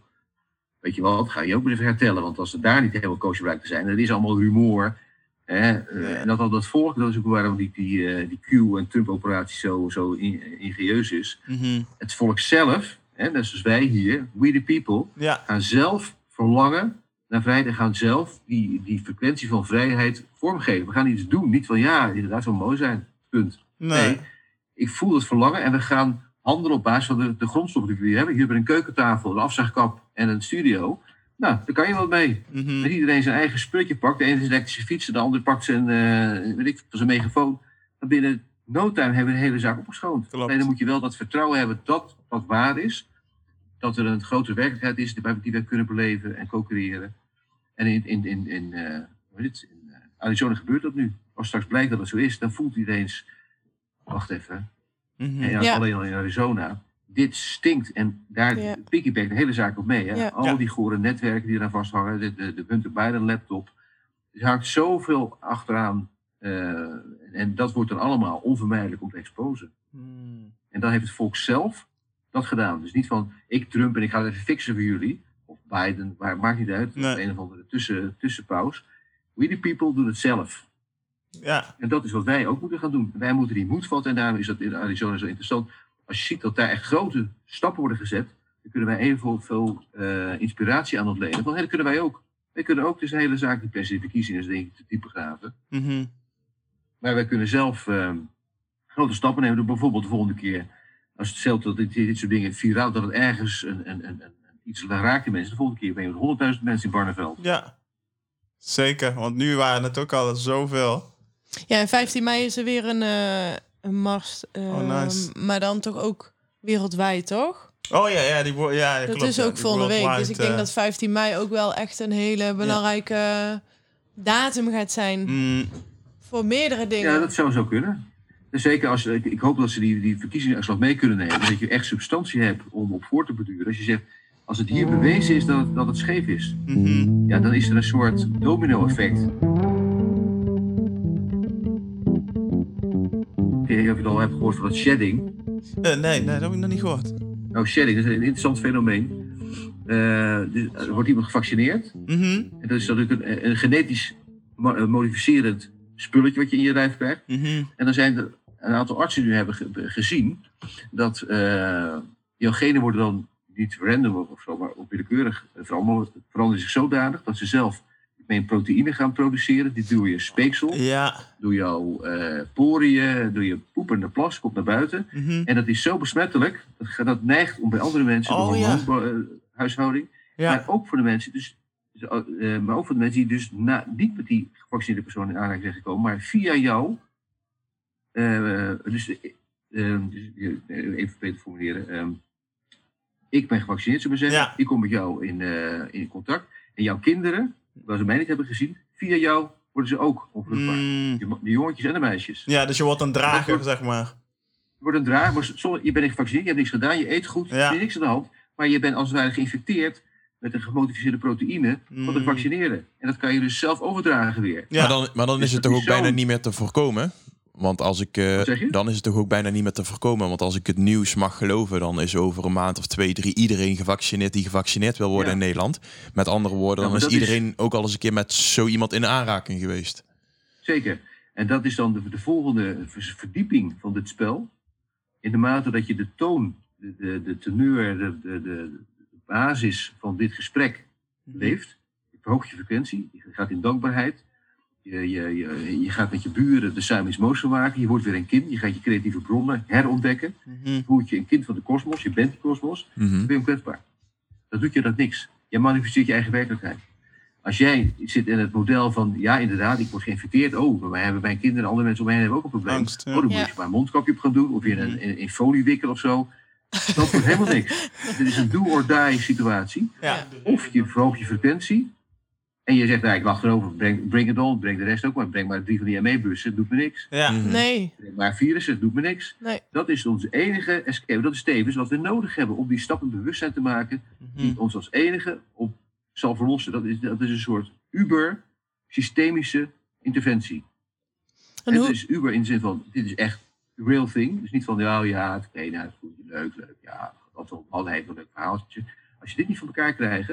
weet je wat, ga je ook maar even hertellen. Want als het daar niet helemaal blijkt te zijn... het is allemaal rumoer... Hè, eh,
Ja.
En dat al dat volk, dat is ook waarom die, die, eh, die Q- en Trump-operatie zo, zo in- ingenieus is
Mhm.
het volk zelf hè, net zoals wij hier, we the people,
Ja.
gaan zelf verlangen naar vrijheid en gaan zelf die, die frequentie van vrijheid vormgeven. We gaan iets doen, niet van ja, inderdaad, zou mooi zijn, punt.
Nee.
Nee, ik voel het verlangen en we gaan handelen op basis van de, de grondstoffen die we hier hebben. Hier hebben we een keukentafel, een afzuigkap en een studio. Nou, daar kan je wat mee. Als iedereen zijn eigen spultje pakt, de ene is een elektrische fiets, de ander pakt zijn, eh weet ik, zijn megafoon. Dan binnen no time hebben we de hele zaak opgeschoond. Alleen dan moet je wel dat vertrouwen hebben dat wat waar is. Dat er een grotere werkelijkheid is die we kunnen beleven en co-creëren. En in, in, in, in, eh, hoe heet het? in eh, Arizona gebeurt dat nu. Als straks blijkt dat het zo is, dan voelt iedereen eens... Wacht even.
Mhm.
En
Ja.
alleen al in Arizona. Dit stinkt. En daar
Ja.
piggyback de hele zaak op mee. Hè?
Ja.
Al
Ja.
die gore netwerken die eraan vasthangen. De, de, de Hunter Biden laptop. Er hangt zoveel achteraan. eh, en dat wordt dan allemaal onvermijdelijk om te exposen.
Mhm.
En dan heeft het volk zelf dat gedaan. Dus niet van ik Trump en ik ga het even fixen voor jullie. Of Biden, maar het maakt niet uit.
Nee.
Of een of andere tussen, tussenpaus. We the people doen het zelf.
Ja.
En dat is wat wij ook moeten gaan doen. Wij moeten die moed vatten. En daarom is dat in Arizona zo interessant. Als je ziet dat daar echt grote stappen worden gezet, dan kunnen wij even veel eh, inspiratie aan ontlenen. Hé, dat kunnen wij ook. Wij kunnen ook dus de hele zaak, die per se verkiezingen is denk ik te diep begraven.
Mhm.
Maar wij kunnen zelf eh, grote stappen nemen. Door bijvoorbeeld de volgende keer, als het stelt dat dit, dit soort dingen viraal, dat het ergens een, een, een, een, iets raakt in mensen. De volgende keer ben je met 100.000 mensen in Barneveld.
Ja. Zeker, want nu waren het ook al zoveel.
Ja, en 15 mei is er weer een, eh, een mars.
Oh, nice.
Maar dan toch ook wereldwijd, toch?
Oh ja, ja, die ja, ja,
dat
klopt,
is ook volgende week. Dus ik denk
eh,
dat 15 mei ook wel echt een hele belangrijke datum gaat zijn.
mm,
Voor meerdere dingen.
Ja, dat zou zo kunnen. En zeker als ik, ik hoop dat ze die, die verkiezingsuitslag mee kunnen nemen. Dat je echt substantie hebt om op voor te beduren. Als je zegt, als het hier bewezen is dat het, dat het scheef is,
mhm.
ja, dan is er een soort domino-effect. Niet of je het al hebt gehoord van dat shedding.
Eh, nee, nee, dat heb ik nog niet gehoord.
Nou, shedding is een interessant fenomeen. Eh, er wordt iemand gevaccineerd.
Mhm.
En dat is natuurlijk een, een genetisch mo- eh, modificerend spulletje wat je in je lijf krijgt.
Mhm.
En dan zijn er een aantal artsen die nu hebben ge- gezien dat eh jouw genen worden dan niet random of zo, maar ook willekeurig veranderen, veranderen zich zodanig dat ze zelf ik meen, proteïne gaan produceren. Die door je speeksel,
Ja.
door jouw eh poriën, door je poep en de plas, komt naar buiten.
Mhm.
En dat is zo besmettelijk, dat, dat neigt om bij andere mensen
Oh,
hormoonhuishouding.
Ja.
Maar ook voor de mensen, dus, dus, eh, maar ook voor de mensen die dus na, niet met die gevaccineerde persoon in aanraking zijn gekomen, maar via jou. eh, dus, eh, eh, dus, eh, even beter formuleren. ehm, ik ben gevaccineerd, zullen we zeggen. Ik kom met jou in, eh, in contact. En jouw kinderen, waar ze mij niet hebben gezien, via jou worden ze ook onvruchtbaar.
Mm.
De, de jongetjes en de meisjes.
Ja, dus je wordt een drager,
wordt-
zeg maar.
Je wordt een draag, maar zonder, je bent niet gevaccineerd, je hebt niks gedaan, je eet goed,
Ja.
er is niks aan de hand. Maar je bent als het ware geïnfecteerd met een gemodificeerde proteïne van de
Mm.
gevaccineerden. En dat kan je dus zelf overdragen weer.
Ja.
Maar dan, maar dan
Dus
is het
dat
toch ook bijna niet meer te voorkomen? Want als ik, eh,
Wat zeg je?
dan is het toch ook bijna niet meer te voorkomen. Want als ik het nieuws mag geloven, dan is over een maand of twee, drie iedereen gevaccineerd die gevaccineerd wil worden
Ja.
in Nederland. Met andere woorden, dan is iedereen ook al eens een keer met zo iemand in aanraking geweest.
Zeker. En dat is dan de, de volgende verdieping van dit spel. In de mate dat je de toon, de, de, de teneur, de, de, de, de basis van dit gesprek leeft. Je verhoogt je frequentie, je gaat in dankbaarheid. Je, je, je, je gaat met je buren de moois van maken. Je wordt weer een kind. Je gaat je creatieve bronnen herontdekken.
Mhm.
Je voelt je een kind van de kosmos. Je bent de kosmos.
Mhm.
Dan ben je onkwetsbaar. Dat doet je dat niks. Je manifesteert je eigen werkelijkheid. Als jij zit in het model van, ja inderdaad, ik word geïnfecteerd. Oh, wij hebben mijn kinderen en andere mensen om mij heen hebben ook een probleem.
Angst, ja.
Oh, dan moet
Ja.
je maar een mondkapje op gaan doen. Of je in, een, in, in folie wikkelen of zo. Dat wordt helemaal niks. Dit is een do-or-die situatie.
Ja.
Of je verhoogt je frequentie. En je zegt, nou, ik wacht erover. Breng, bring it on. Breng de rest ook maar. Breng maar drie van die ME-bussen. Doet me niks.
Ja.
Mhm.
Nee,
Breng maar virussen. Doet me niks.
nee.
Dat is onze enige escape. Dat is tevens wat we nodig hebben om die stappen bewustzijn te maken. Die
Mhm.
ons als enige op zal verlossen. Dat is, dat is een soort uber-systemische interventie.
En
Het
hoe,
is uber in de zin van, dit is echt real thing. Dus niet van, ja, ja, oké, nou, het is goed, leuk, leuk. Ja, dat wel, hadden heeft een leuk verhaaltje. Als je dit niet van elkaar krijgt,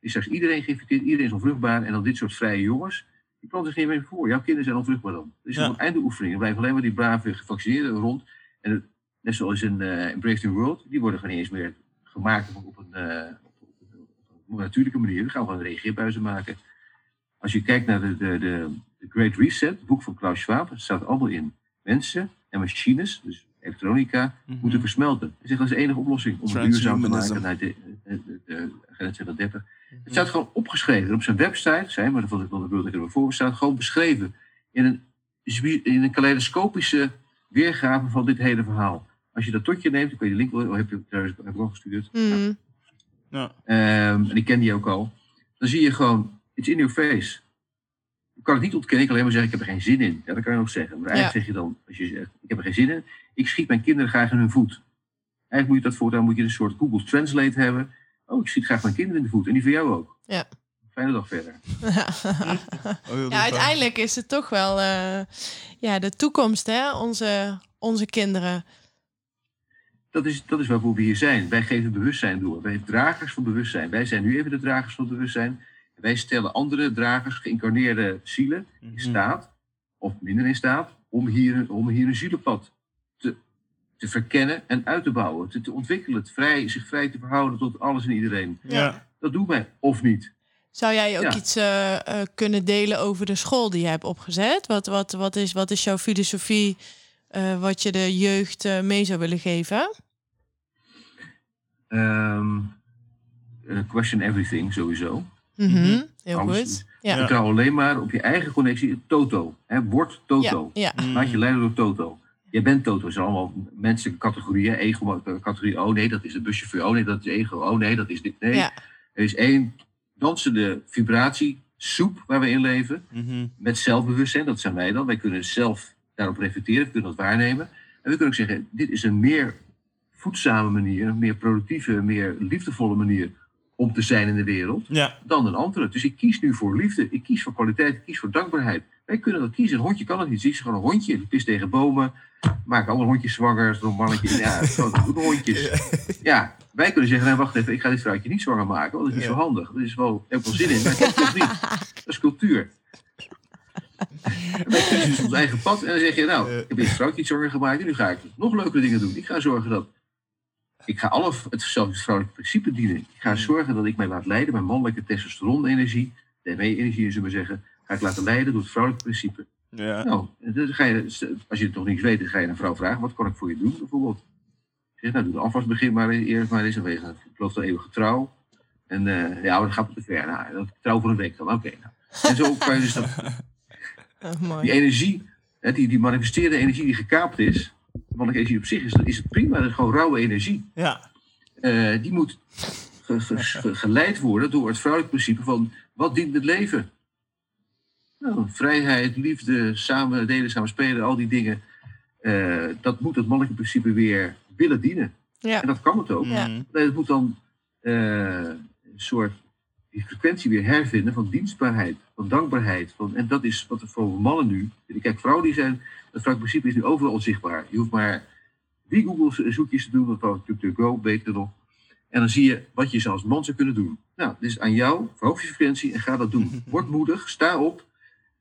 is straks iedereen geïnfecteerd, iedereen is onvruchtbaar. En dan dit soort vrije jongens, die planten zich niet meer voor. Jouw kinderen zijn onvruchtbaar dan. Dus
Ja.
een einde oefening. Er blijven alleen maar die brave gevaccineerden rond. En het- net zoals in, in Brave New World, die worden gewoon niet eens meer gemaakt op een, eh, op, een, natuurlijke manier. Dan gaan we gewoon reageerbuizen maken. Als je kijkt naar de, de, de, de Great Reset, het boek van Klaus Schwab, het staat allemaal in. Mensen en machines, dus elektronica, moeten versmelten. Dat is de enige oplossing om het duurzaam te maken naar de, de, de, de Agenda 2030. Het staat gewoon opgeschreven. En op zijn website, zijn maar de World Economic Forum, staat gewoon beschreven in een, in een kaleidoscopische weergave van dit hele verhaal. Als je dat tot je neemt, dan kun je de link wel, heb je trouwens heb ik al gestuurd.
Mm.
Ja.
Ehm, en ik ken die ook al. Dan zie je gewoon, it's in your face. Ik kan het niet ontkennen, ik kan alleen maar zeggen, ik heb er geen zin in. Ja, dat kan je nog zeggen. Maar eigenlijk zeg je dan, als je zegt, ik heb er geen zin in, ik schiet mijn kinderen graag in hun voet. Eigenlijk moet je dat voortaan, moet je een soort Google Translate hebben. Oh, ik schiet graag mijn kinderen in de voet. En die van jou ook.
Ja.
Fijne dag verder.
Ja, uiteindelijk is het toch wel eh, ja, de toekomst, hè? Onze, onze kinderen.
Dat is, dat is waarvoor we hier zijn. Wij geven bewustzijn door. Wij zijn dragers van bewustzijn. Wij zijn nu even de dragers van bewustzijn. Wij stellen andere dragers, geïncarneerde zielen, in staat, of minder in staat, om hier, om hier een zielenpad te, te verkennen en uit te bouwen. Te, te ontwikkelen, te vrij, zich vrij te verhouden tot alles en iedereen.
Ja.
Dat doen wij, of niet.
Zou jij ook
Ja.
iets eh, eh, kunnen delen over de school die je hebt opgezet? Wat, wat, wat, is, wat is jouw filosofie eh, wat je de jeugd eh, mee zou willen geven?
Ehm, eh, question everything, sowieso.
Mhm, Heel goed. Ja.
Vertrouw alleen maar op je eigen connectie. Toto. Hè? Word
Ja,
Toto.
ja.
Laat je leiden door Toto. Jij bent Toto. Het zijn allemaal menselijke categorieën. Ego categorie. Oh nee, dat is de buschauffeur. Oh nee, dat is ego. Oh nee, dat is dit. Nee.
Ja.
Er is één dansende vibratie, soep waar we in leven.
Mhm.
Met zelfbewustzijn. Dat zijn wij dan. Wij kunnen zelf daarop reflecteren. We kunnen dat waarnemen. En we kunnen ook zeggen, dit is een meer voedzame manier. Een meer productieve, meer liefdevolle manier om te zijn in de wereld
Ja.
dan een andere. Dus ik kies nu voor liefde, ik kies voor kwaliteit, ik kies voor dankbaarheid. Wij kunnen dat kiezen. Een hondje kan het niet. Zie je gewoon een hondje, die pist tegen bomen, maakt alle hondjes zwanger, zo'n mannetje. Ja, doen hondjes. Ja, wij kunnen zeggen, nee, wacht even, ik ga dit vrouwtje niet zwanger maken, want dat is niet zo handig. Dat is wel, heb ik wel zin in, maar dat toch niet. Dat is cultuur. Wij kiezen dus ons eigen pad en dan zeg je, nou, ik heb dit vrouwtje niet zwanger gemaakt en nu ga ik nog leukere dingen doen. Ik ga zorgen dat ik ga alle hetzelfde vrouwelijke principe dienen. Ik ga zorgen dat ik mij laat leiden, mijn mannelijke testosteron-energie, DME-energie zullen we zeggen, ga ik laten leiden door het vrouwelijke principe.
Ja.
Nou, dan ga je, als je het nog niet weet, dan ga je een vrouw vragen, wat kan ik voor je doen bijvoorbeeld? Ik zeg, nou, doe de afwasbegin maar eerst maar eens en wees, ik geloof dat eeuwige trouw. En eh, ja, dat gaat op te ver. Nou, dat trouw voor een week dan, oké. nou. En zo kan je dus dat,
Oh,
die energie, hè, die, die manifesteerde energie die gekaapt is, mannelijke energie op zich is, is het prima, dat is gewoon rauwe energie.
Ja.
Eh, die moet ge- ge- ge- geleid worden door het vrouwelijk principe van wat dient het leven? Nou, vrijheid, liefde, samen delen, samen spelen, al die dingen. eh, dat moet het mannelijke principe weer willen dienen.
Ja.
En dat kan het ook.
Ja.
Mhm.
Nee, het moet dan eh, een soort die frequentie weer hervinden van dienstbaarheid, van dankbaarheid. Van, en dat is wat er voor mannen nu. Kijk, vrouwen die zijn, het vrouwelijk principe is nu overal onzichtbaar. Je hoeft maar drie Google zoekjes te doen, dat was natuurlijk Go, beter nog. En dan zie je wat je als man zou kunnen doen. Nou, dit is aan jou, verhoog je frequentie en ga dat doen. Word moedig, sta op.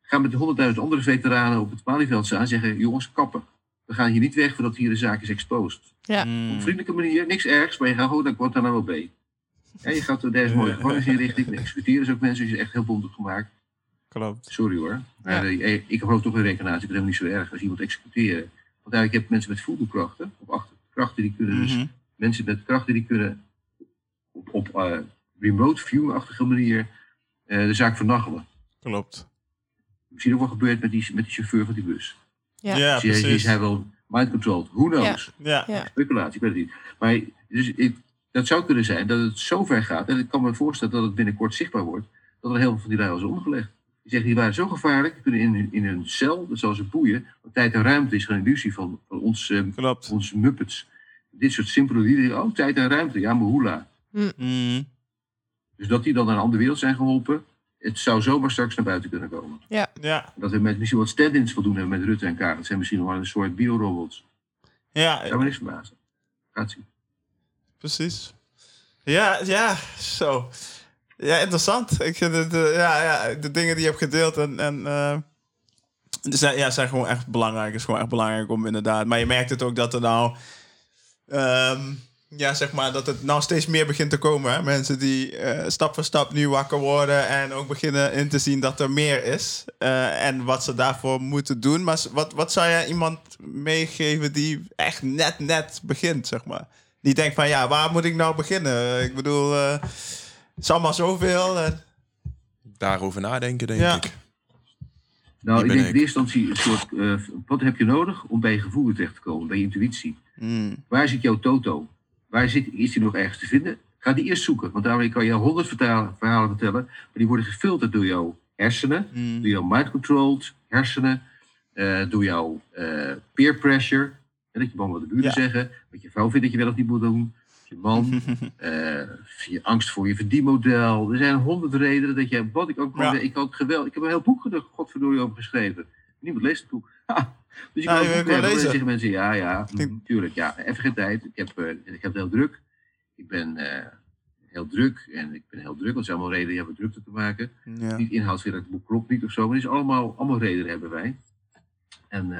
Ga met de honderdduizend andere veteranen op het Malieveld staan en zeggen, jongens, kappen. We gaan hier niet weg voordat hier de zaak is exposed.
Ja.
Op een vriendelijke manier, niks ergs, maar je gaat gewoon naar Guantanamo Bay. Ja, je gaat er deze mooie gevangenisinrichting, de executeren ze ook mensen, die is echt heel bondig gemaakt.
Klopt.
Sorry hoor. Maar eh, ik, ik geloof toch in reïncarnatie, ik het helemaal niet zo erg als iemand executeren. Want eigenlijk heb je mensen met voodoo-krachten, of achter, krachten die kunnen dus,
Mhm.
mensen met krachten die kunnen op, op eh, remote view-achtige manier eh, de zaak vernachelen.
Klopt.
Misschien ook wel gebeurd met die, met die chauffeur van die bus.
Ja.
Dus die is
precies.
hij wel mind-controlled. Who knows?
Ja.
Ja.
speculatie, ik weet het niet. Maar dus ik, dat zou kunnen zijn dat het zo ver gaat. En ik kan me voorstellen dat het binnenkort zichtbaar wordt. Dat er heel veel van die lui is omgelegd. Die zeggen, die waren zo gevaarlijk. Die kunnen in, hun- in hun cel, dat zal ze boeien. Want tijd en ruimte is gewoon een illusie van, van ons,
Klopt.
onze muppets. Dit soort simpele dieren. Oh, tijd en ruimte. Ja, maar hoela.
Mhm.
Dus dat die dan naar een andere wereld zijn geholpen. Het zou zomaar straks naar buiten kunnen komen.
Ja.
Dat we met misschien wat stand-ins voldoen hebben met Rutte en Kaag. Dat zijn misschien nog wel een soort biorobots.
Ja,
Zou me niks verbazen. Gaat zien.
precies. Ja, ja, zo. Ja, interessant. Ik vind het, eh, ja, ja, de dingen die je hebt gedeeld en, en eh, zijn, ja, zijn gewoon echt belangrijk. is gewoon echt belangrijk om inderdaad. Maar je merkt het ook dat er nou, ehm, ja, zeg maar, dat het nou steeds meer begint te komen. Hè? Mensen die eh, stap voor stap nu wakker worden en ook beginnen in te zien dat er meer is. eh, en wat ze daarvoor moeten doen. Maar wat, wat zou jij iemand meegeven die echt net, net begint, zeg maar? Die denkt van, ja, waar moet ik nou beginnen? Ik bedoel, eh, het is allemaal zoveel. En,
Daarover nadenken, denk
Ja.
ik.
Nou, ik denk in eerste instantie een soort, eh, wat heb je nodig om bij je gevoel terecht te komen, bij je intuïtie?
Mm,
Waar zit jouw toto? Waar zit, is die nog ergens te vinden? Ga die eerst zoeken, want daarmee kan je honderd verhalen vertellen, maar die worden gefilterd door jouw hersenen,
mm,
door jouw mind-controlled hersenen, eh, door jouw eh, peer pressure, en dat je bang wat de buren
Ja.
zeggen, wat je vrouw vindt dat je wel of niet moet doen, je man, eh, je angst voor je verdienmodel. Er zijn honderd redenen dat je, wat ik ook
Ja.
ik had geweld, ik heb een heel boek er godverdorie over geschreven. Niemand leest het boek. Ha. Dus ik
Ja,
kan dan zeggen mensen, ja, ja,
denk-
natuurlijk, ja, even geen tijd. Ik heb, eh, ik heb het heel druk. Ik ben eh, heel druk en ik ben heel druk, want er zijn allemaal redenen hebben drukte te maken.
ja.
Niet inhoudswerk, het boek klopt niet of zo, maar het is allemaal, allemaal redenen hebben wij. En,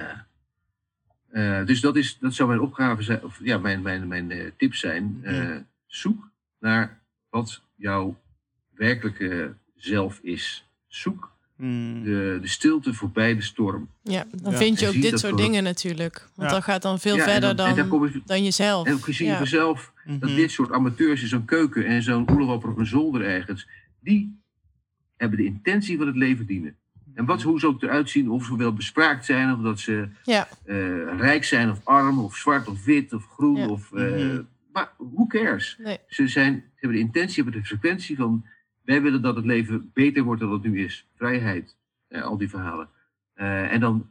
eh, dus dat, is, dat zou mijn opgave zijn, of ja, mijn, mijn, mijn tip zijn. zoek naar wat jouw werkelijke zelf is. Zoek
Mm,
de, de stilte voorbij de storm.
Ja, dan
Ja.
vind je ook dit soort dingen natuurlijk. Want
Ja.
dat gaat dan veel
Ja,
verder
dan,
dan,
kom je,
dan jezelf.
en ook gezien
Ja.
vanzelf dat
mhm.
dit soort amateurs in zo'n keuken en zo'n oerloper op een zolder ergens, die hebben de intentie van het leven dienen. En wat, hoe ze ook eruit zien, of ze wel bespraakt zijn, of dat ze
Ja.
eh, rijk zijn of arm, of zwart of wit of groen.
Ja.
Of, eh,
Mhm.
Maar who cares?
Nee.
Ze, zijn, ze hebben de intentie, hebben de frequentie van, wij willen dat het leven beter wordt dan het nu is. Vrijheid, eh, al die verhalen. Eh, en dan,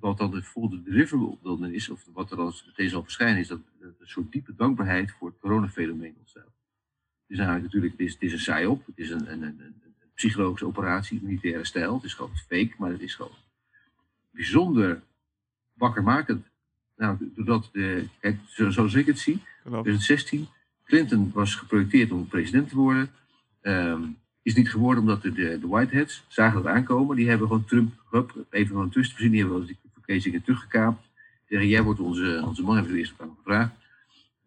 wat dan de volgende deliverable dan is, of wat er dan meteen zal verschijnen, is dat dat een soort diepe dankbaarheid voor het coronafenomeen ontstaat. Is namelijk natuurlijk, het is, het is een psyop, het is een, een, een, psychologische operatie, militaire stijl. Het is gewoon fake, maar het is gewoon bijzonder wakkermakend. Nou, doordat de, kijk, zoals ik het zie,
Klopt.
2016, Clinton was geprojecteerd om president te worden. Ehm, is niet geworden omdat de, de, de Whiteheads zagen dat aankomen. Die hebben gewoon Trump, hup, even van een. Die hebben wel eens die verkiezingen teruggekaapt. Zeggen, jij wordt onze, onze man, hebben we eerst aan gevraagd.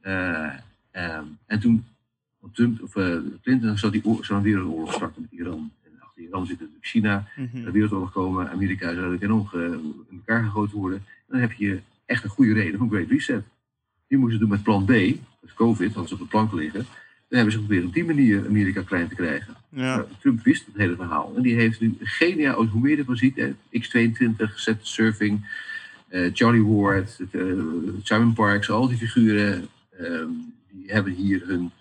Eh, ehm, en toen, Trump, of, eh, Clinton zou, die zou een wereldoorlog starten met Iran. En achter Iran zit natuurlijk China.
Mhm.
de wereldoorlog komen, Amerika zou enorm in elkaar gegooid worden. En dan heb je echt een goede reden voor een Great Reset. Die moesten doen met plan B, met COVID, want ze op de plank liggen. Dan hebben ze geprobeerd op die manier Amerika klein te krijgen.
Ja.
Nou, Trump wist het hele verhaal. En die heeft nu geniaal, hoe meer je ervan ziet, hè, X22, Set Surfing, eh, Charlie Ward, eh, Simon Parks, al die figuren, ehm, die hebben hier hun,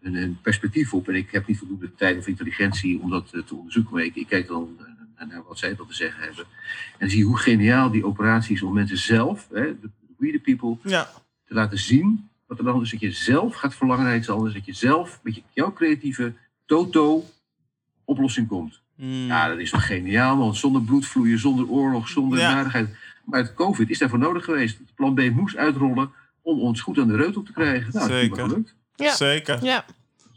hun, hun perspectief op. En ik heb niet voldoende tijd of intelligentie om dat eh, te onderzoeken. Maar ik, ik kijk dan naar- naar wat zij dan te zeggen hebben. En dan zie je hoe geniaal die operatie is om mensen zelf, hè, de we the people,
ja.
te laten zien wat er dan is. Dat je zelf gaat verlangen naar iets anders. Dat je zelf met je, jouw creatieve toto oplossing komt.
Mm.
Ja, dat is toch geniaal, man. Zonder bloedvloeien, zonder oorlog, zonder
Ja.
nadigheid. Maar het COVID is daarvoor nodig geweest. Het plan B moest uitrollen om ons goed aan de reutel te krijgen. Nou, dat is
Zeker.
gelukt.
Ja.
Zeker.
Ja,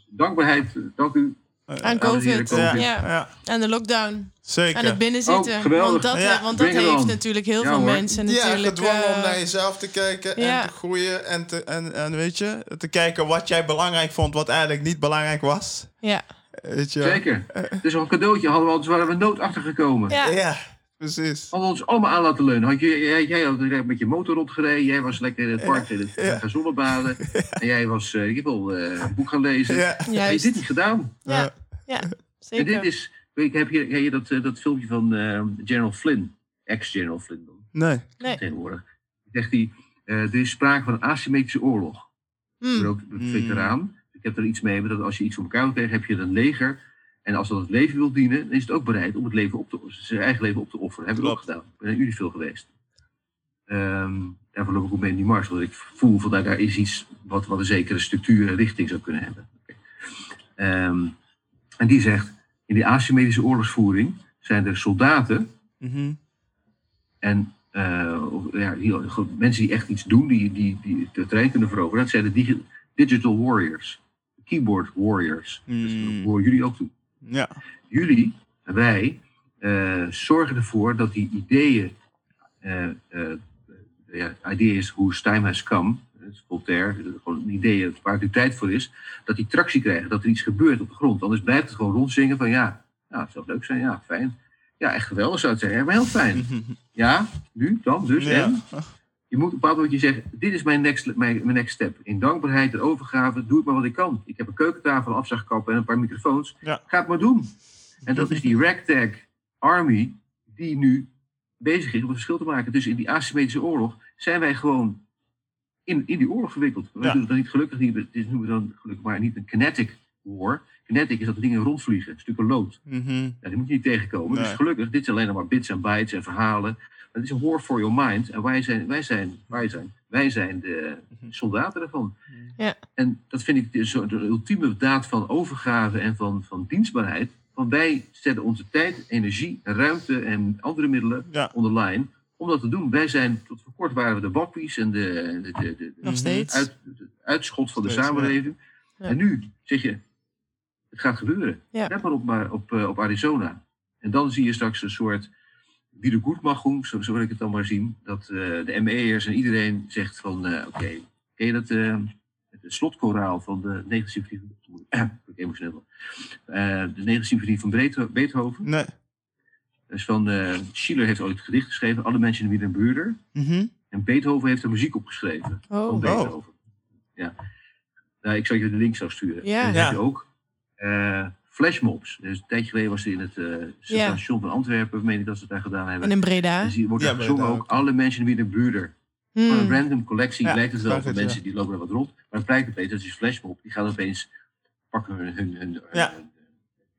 Dankbaarheid, dank u.
Eh,
aan COVID.
COVID.
Ja.
ja,
En de lockdown.
zeker.
En het binnenzitten.
Oh, geweldig.
want dat,
Ja,
want dat heeft
on.
natuurlijk heel
Ja,
veel
hoor.
mensen
ja,
natuurlijk...
gedwongen om
eh,
naar jezelf te kijken
ja.
en te groeien en, te, en, en weet je, te kijken wat jij belangrijk vond, wat eigenlijk niet belangrijk was.
ja.
Weet je?
Zeker. Het is wel een cadeautje. Hadden we, anders waren we nood achtergekomen.
Ja.
Precies.
Hadden ons allemaal aan laten leunen. Had je, jij, jij had met je motor rondgereden. Jij was lekker in het park in het
Ja.
gaan zonnebaden. En jij was, eh, ik wil eh, een boek gaan lezen.
Ja.
Heb je dit niet gedaan?
Ja, ja,
En
zeker.
dit is, ik heb hier, heb je dat, eh, dat filmpje van eh, General Flynn, ex-General Flynn dan,
Nee.
Nee.
tegenwoordig. Zegt hij, eh, er is sprake van een asymmetrische oorlog. Ik ben
Hmm.
ook een veteraan. Ik heb er iets mee, maar dat als je iets voor elkaar krijgen, heb je een leger. En als dat het leven wil dienen, dan is het ook bereid om het leven op te, zijn eigen leven op te offeren. Heb ik ook gedaan. Ik ben in Unifil geweest. Ehm, daarvoor loop ik ook mee in die mars, want ik voel van daar, is iets wat, wat een zekere structuur en richting zou kunnen hebben. Ehm, en die zegt, in die asymmetrische oorlogsvoering zijn er soldaten
Mhm.
en eh, ja, die, mensen die echt iets doen, die, die, die het terrein kunnen veroveren, dat zijn de digi- digital warriors, keyboard warriors. Dus
Mm.
dat horen jullie ook toe.
Ja.
Jullie, wij, eh, zorgen ervoor dat die ideeën, eh ja, idea is time has come, Voltaire, is gewoon een idee waar nu tijd voor is, dat die tractie krijgen, dat er iets gebeurt op de grond. Anders blijft het gewoon rondzingen van ja, ja het zou leuk zijn, ja, fijn. Ja, echt geweldig zou het zijn, maar heel fijn. Ja, nu, dan, dus,
Ja.
en? Je moet op een bepaald moment je zeggen, dit is mijn next, mijn, mijn next step. In dankbaarheid en overgave, doe ik maar wat ik kan. Ik heb een keukentafel, een afzagkap en een paar microfoons.
Ja.
Ga het maar doen. En dat is die ragtag army die nu bezig is om een verschil te maken. Dus in die asymmetrische oorlog zijn wij gewoon in, in die oorlog verwikkeld. We
Ja.
doen het dan niet gelukkig niet, dit noemen we dan gelukkig maar niet een kinetic war. Kinetic is dat de dingen rondvliegen, stukken lood.
Mhm.
Ja, die moet je niet tegenkomen.
Nee.
Dus gelukkig, dit zijn alleen nog maar bits en bytes en verhalen. Het is een war for your mind. En wij zijn, wij zijn, wij zijn, wij zijn de soldaten daarvan.
Ja.
En dat vind ik zo de ultieme daad van overgave en van, van dienstbaarheid. Want wij zetten onze tijd, energie, ruimte en andere middelen
Ja.
online om dat te doen. Wij zijn, tot voor kort waren we de wappies en de, de, de, de, de
Nog steeds.
uit, het uitschot van de
Steeds,
samenleving.
Ja.
En nu zeg je, het gaat gebeuren.
Ja.
Let maar op, maar op, eh, op Arizona. En dan zie je straks een soort wiedergoedmachung, zo, zo wil ik het dan maar zien. Dat eh, de ME'ers en iedereen zegt van, eh, oké, ken je dat, eh, het slotkoraal van de 9e symfonie van, eh, ik emotioneel. Eh, de 9e symfonie van Beetho- Beethoven.
Nee.
Dus van, eh, Schiller heeft ooit het gedicht geschreven, Alle mensen in wie een buurder.
Mhm.
En Beethoven heeft er muziek opgeschreven van
Oh,
Beethoven. Ja. Nou, ik zal je de link zo sturen.
Ja.
Ja.
heb je ook eh, flashmobs. Dus een tijdje geleden was er in het eh station van Antwerpen, meen ik dat ze het daar gedaan hebben.
en in Breda.
En zie- wordt
Ja,
er
bij
gezongen
daar
ook
ook.
alle mensen die een buurder. Van een
Hmm.
random collectie
Ja,
lijkt het wel van
het,
mensen die lopen er wat rond. Maar het blijkt opeens, dat is flashmob. Die gaan opeens pakken hun, hun, hun,
Ja.
hun-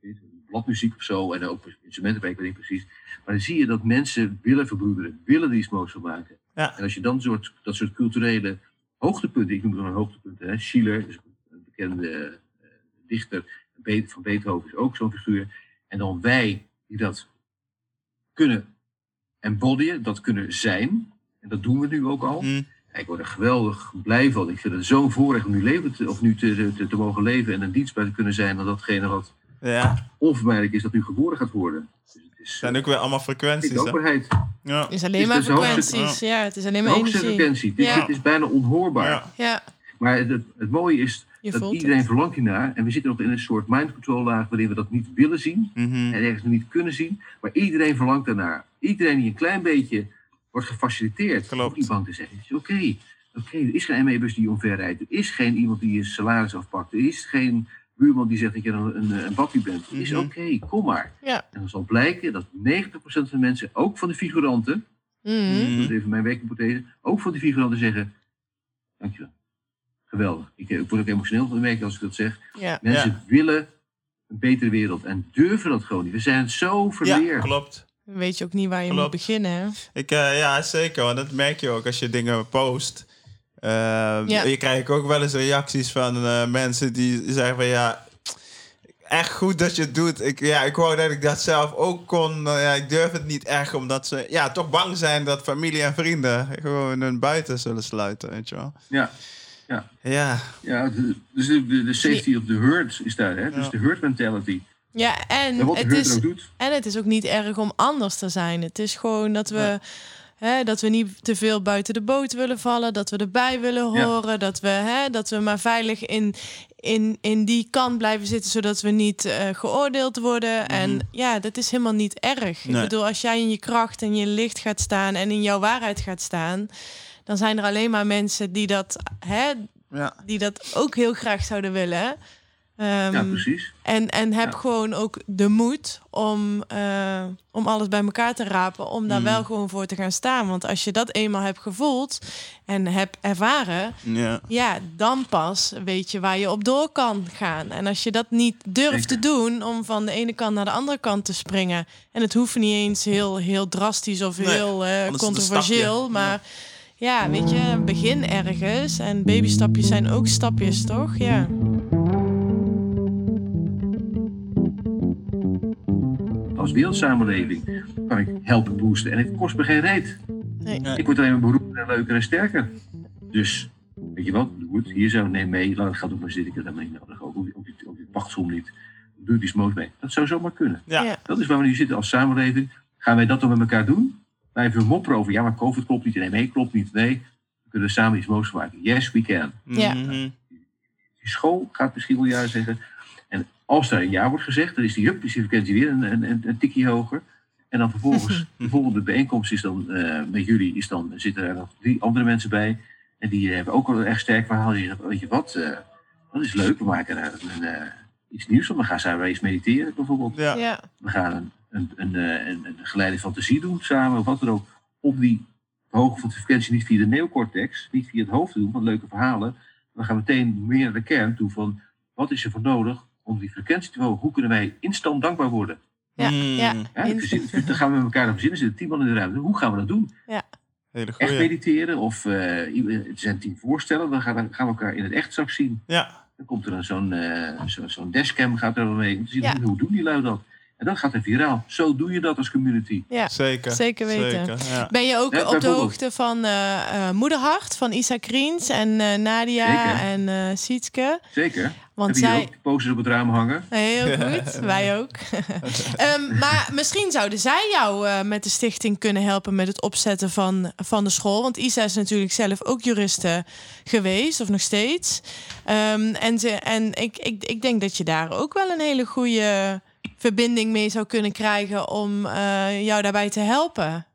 hun- hun bladmuziek of zo. En ook instrumenten, weet ik weet niet precies. Maar dan zie je dat mensen willen verbroederen. Willen er iets moois van maken.
Ja.
En als je dan soort, dat soort culturele hoogtepunten, ik noem het dan hoogtepunten, hè, Schiller is een bekende eh, dichter, van Beethoven is ook zo'n figuur. En dan wij die dat kunnen embodyen, dat kunnen zijn, en dat doen we nu ook al. Ja, Ik word er geweldig blij van. Ik vind het zo'n voorrecht om nu, leven te, of nu te, te, te mogen leven en een dienstbaar te kunnen zijn aan datgene wat
Ja.
onvermijdelijk is dat nu geboren gaat worden. Dus het is
zijn ook weer allemaal frequenties,
dankbaarheid.
Ja.
Het is alleen maar
is
frequenties. Ja, het is alleen maar energie.
frequentie. Het is,
Ja.
het is bijna onhoorbaar.
Ja.
Ja,
Maar het, het mooie is dat iedereen
het.
verlangt hiernaar. En we zitten nog in een soort mind control laag waarin we dat niet willen zien.
Mhm.
En ergens niet kunnen zien. Maar iedereen verlangt daarnaar. Iedereen die een klein beetje wordt gefaciliteerd. Om niet bang te zijn. Is Oké, oké, er is geen ME-bus die omver rijdt. Er is geen iemand die je salaris afpakt. Er is geen buurman die zegt dat je een, een, een bent. Het is
Mhm.
oké, kom maar.
Ja.
En dan zal blijken dat 90% van de mensen, ook van de figuranten,
Mhm.
dat is even mijn werkhypothese, ook van die figuranten zeggen, dankjewel. Geweldig. Ik, eh, ik word ook emotioneel van de merken als ik dat zeg.
Ja.
Mensen willen een betere wereld en durven dat gewoon niet. We zijn zo
Ja,
verleerd.
klopt.
Dan weet je ook niet waar je
Klopt.
moet beginnen. hè?
Ik, eh, ja, zeker. Want dat merk je ook als je dingen post. Eh,
Ja.
Je krijgt ook wel eens reacties van eh, mensen die zeggen van ja, echt goed dat je het doet. Ik, ja, ik wou dat ik dat zelf ook kon. Ja, ik durf het niet echt, omdat ze ja, toch bang zijn dat familie en vrienden gewoon hun buiten zullen sluiten, weet je wel.
Ja.
Ja,
Ja, de- dus de, de, de safety of the herd is daar. Hè? Dus
Ja.
de herd mentality.
Ja,
En
en
wat de
het, is,
doet.
en het is ook niet erg om anders te zijn. Het is gewoon dat we, hè, dat we niet te veel buiten de boot willen vallen. Dat we erbij willen
Ja.
horen. Dat, we, hè, dat we maar veilig in, in, in die kant blijven zitten. Zodat we niet eh, geoordeeld worden. En ja, dat is helemaal niet erg.
Nee.
Ik bedoel, als jij in je kracht en je licht gaat staan. En in jouw waarheid gaat staan. Dan zijn er alleen maar mensen die dat, hè,
ja.
die dat ook heel graag zouden willen. Ehm,
Ja, precies.
en, en heb
Ja.
gewoon ook de moed om, eh, om alles bij elkaar te rapen. Om daar
Mm.
wel gewoon voor te gaan staan. Want als je dat eenmaal hebt gevoeld en hebt ervaren.
ja.
Ja, dan pas weet je waar je op door kan gaan. En als je dat niet durft te doen om van de ene kant naar de andere kant te springen. En het hoeft niet eens heel, heel drastisch of
Nee,
heel eh, controversieel. Maar ja, weet je, begin ergens. En babystapjes zijn ook stapjes, toch? Ja.
Als wereldsamenleving kan ik helpen boosten. En het kost me geen reet.
Nee.
Nee.
Ik word alleen maar beroemder en leuker en sterker. Dus, weet je wat, doe het. Hier zo, neem mee. Laat het gaat ook maar zitten. Ik heb dat helemaal niet nodig. Ook op die, op die, die pachtsom niet. Doe iets moois mee. Dat zou zomaar kunnen.
Ja.
Ja.
Dat is waar we nu zitten als samenleving. Gaan wij dat dan met elkaar doen? Wij even mopperen over, ja, maar COVID klopt niet. Nee, nee, klopt niet. Nee, We kunnen samen iets moois maken. Yes, we can.
Ja.
Mhm.
Die school gaat misschien wel ja zeggen. En als daar een ja wordt gezegd, dan is die, hup, is die weer een, een, een, een tikje hoger. En dan vervolgens, de volgende bijeenkomst is dan eh, met jullie, is dan, zitten er nog drie andere mensen bij. En die hebben ook al een echt sterk verhaal. Die zeggen, weet je wat, eh, dat is leuk, we maken daar een, eh, iets nieuws van. We gaan samen eens mediteren bijvoorbeeld.
Ja.
Ja.
We gaan een, een, een, eh, een, een geleide fantasie doen samen, of wat dan ook. Om die de frequentie niet via de neocortex, niet via het hoofd te doen, van leuke verhalen. We gaan meteen meer naar de kern toe van, wat is er voor nodig om die frequentie te verhogen? Hoe kunnen wij instant dankbaar worden?
Ja. Ja.
Verzin- Dan gaan we met elkaar naar verzinnen, zitten tien man in de ruimte. Hoe gaan we dat doen?
Hele
Echt mediteren? Of eh, i- het zijn tien voorstellen, dan gaan, dan gaan we elkaar in het echt straks zien.
Ja.
Dan komt er een zo'n eh, zo, zo'n dashcam gaat er wel mee. Om te zien
Ja.
hoe doen die lui dat? En dan gaat het viraal. Zo doe je dat als community.
Ja.
Zeker.
Zeker weten.
Zeker, ja.
Ben je ook
Ja,
op de hoogte van eh, eh, Moederhart van Isa Kriens en eh, Nadia
Zeker.
en eh Sietske?
Zeker.
Want
Heb je hier
zij.
ook posters op het raam hangen?
Heel goed, wij ook. Ehm, maar misschien zouden zij jou eh, met de stichting kunnen helpen met het opzetten van, van de school. Want Isa is natuurlijk zelf ook juriste geweest, of nog steeds. Ehm, en ze, en ik, ik, ik denk dat je daar ook wel een hele goede verbinding mee zou kunnen krijgen om eh, jou daarbij te helpen.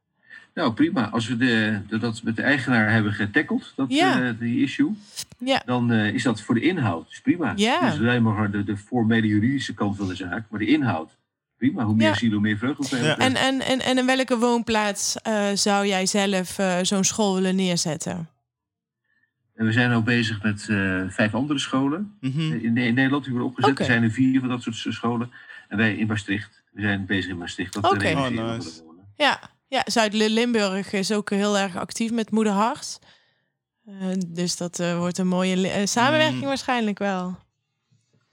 Nou, prima. Als we de, de- dat met de eigenaar hebben getackled, dat,
Ja.
eh, die issue,
Ja,
dan eh, is dat voor de inhoud. Dus prima.
Ja.
Dus alleen maar de, de formele juridische kant van de zaak, maar de inhoud. Prima. Hoe meer
Ja.
ziel, hoe meer vreugde.
Ja.
en, en, en, en in welke woonplaats eh, zou jij zelf eh, zo'n school willen neerzetten?
En we zijn ook bezig met eh, vijf andere scholen
Mhm.
in, in Nederland. Die worden opgezet. Er zijn er vier van dat soort scholen. En wij in Maastricht. We zijn bezig in Maastricht. Dat
Oké.
te realiseren
Oh, nice.
Ja, ja Zuid-Limburg is ook heel erg actief met Moederhart. Eh, dus dat eh, wordt een mooie eh, samenwerking
Mm.
waarschijnlijk wel.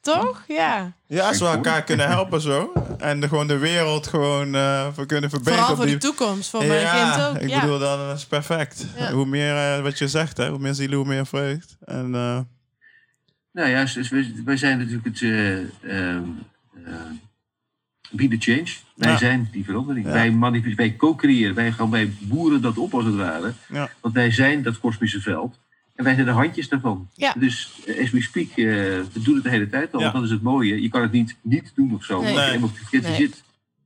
Toch? Ja.
Ja, als we elkaar kunnen helpen zo. En de, gewoon de wereld gewoon eh, voor kunnen verbeteren.
Vooral voor
die-
de toekomst, voor mijn
ja,
kind ook.
ik
ja.
bedoel, dat is perfect.
Ja.
Hoe meer, wat je zegt, hè, hoe meer zielen, hoe meer vreugd. En eh,
Nou ja, dus wij, wij zijn natuurlijk het eh ehm, eh, be the change. Wij
Ja.
zijn die verandering.
Ja.
Wij manifesteren, wij co-creëren. Wij gaan wij boeren dat op als het ware.
Ja.
Want wij zijn dat kosmische veld. En wij zijn de handjes daarvan.
Ja.
Dus as we speak, eh, we doen het de hele tijd al. Dat is het mooie. Je kan het niet niet doen of zo.
Nee.
Je
Nee.
Nee.
zit.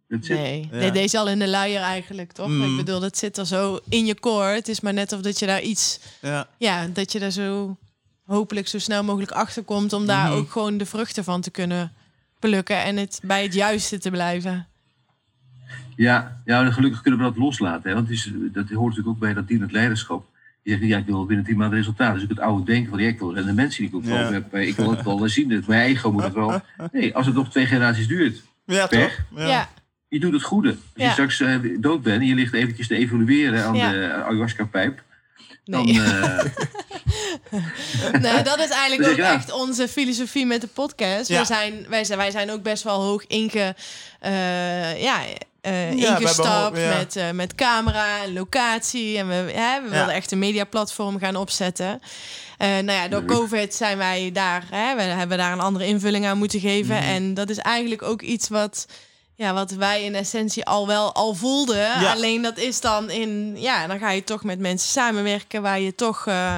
Dat zit.
Nee,
Ja.
nee, deze al in de luier eigenlijk, toch?
Mm.
Ik bedoel, dat zit er zo in je core. Het is maar net of dat je daar iets...
ja.
Ja, dat je daar zo hopelijk zo snel mogelijk achter komt... om daar
Mhm.
ook gewoon de vruchten van te kunnen plukken... en het bij het juiste te blijven.
Ja, ja, gelukkig kunnen we dat loslaten. Hè? Want het is, dat hoort natuurlijk ook bij dat dienend leiderschap. Je zegt, ja, ik wil binnen tien maanden resultaat. Dus ook het oude denken van, ja, ik wil en de mensen die ik ook
Ja.
heb, ik wil het wel zien. dat Mijn ego moet het wel. Nee, als het nog twee generaties duurt.
ja,
Pech.
toch?
Ja,
Je doet het goede. Als
Ja.
je straks eh, dood bent en je ligt eventjes te evolueren aan
Ja.
de ayahuasca-pijp. Dan,
nee.
eh,
Nee, dat is eigenlijk ook
ja.
echt onze filosofie met de podcast.
Ja.
Wij, zijn, wij, zijn, wij zijn ook best wel hoog inge, eh, ja, eh,
hebben
ingestapt
ja.
met, eh, met camera en locatie. En we, hè, we wilden echt een mediaplatform gaan opzetten. Eh, nou ja, door. COVID zijn wij daar, hè, we hebben daar een andere invulling aan moeten geven.
Mhm.
En dat is eigenlijk ook iets wat, ja, wat wij in essentie al wel al voelden.
Ja.
Alleen dat is dan in, ja, dan ga je toch met mensen samenwerken waar je toch, eh,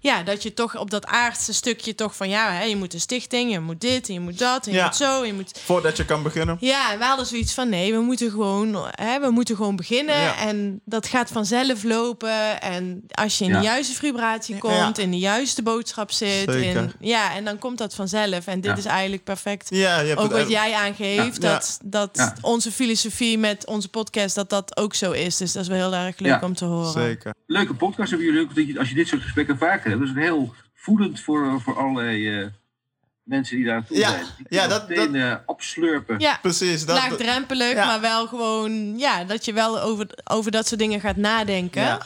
ja, dat je toch op dat aardse stukje toch van, ja, hè, je moet een stichting, je moet dit, en je moet dat, en je
Ja.
moet zo, je moet...
Voordat je kan beginnen.
Ja, en we hadden zoiets van nee, we moeten gewoon, hè, we moeten gewoon beginnen
Ja.
en dat gaat vanzelf lopen. En als je in
Ja.
de juiste vibratie komt, in de juiste boodschap zit,
Zeker.
in, ja, en dan komt dat vanzelf. En dit
Ja.
is eigenlijk perfect.
Ja, je hebt
Ook
het
wat jij aangeeft,
Ja.
dat, dat
Ja.
onze filosofie met onze podcast, dat dat ook zo is. Dus dat is wel heel erg leuk
Ja.
om te horen.
Zeker.
leuke podcast hebben jullie ook. Dat je, als je dit soort gesprekken vaker hebt, dat is ook heel voedend voor, voor allerlei eh, mensen die daar naartoe
Ja.
zijn. Die
Ja, dat-
meteen eh, opslurpen.
Ja,
Precies. Dat,
laagdrempelig,
ja.
maar wel gewoon, ja, dat je wel over, over dat soort dingen gaat nadenken.
Ja.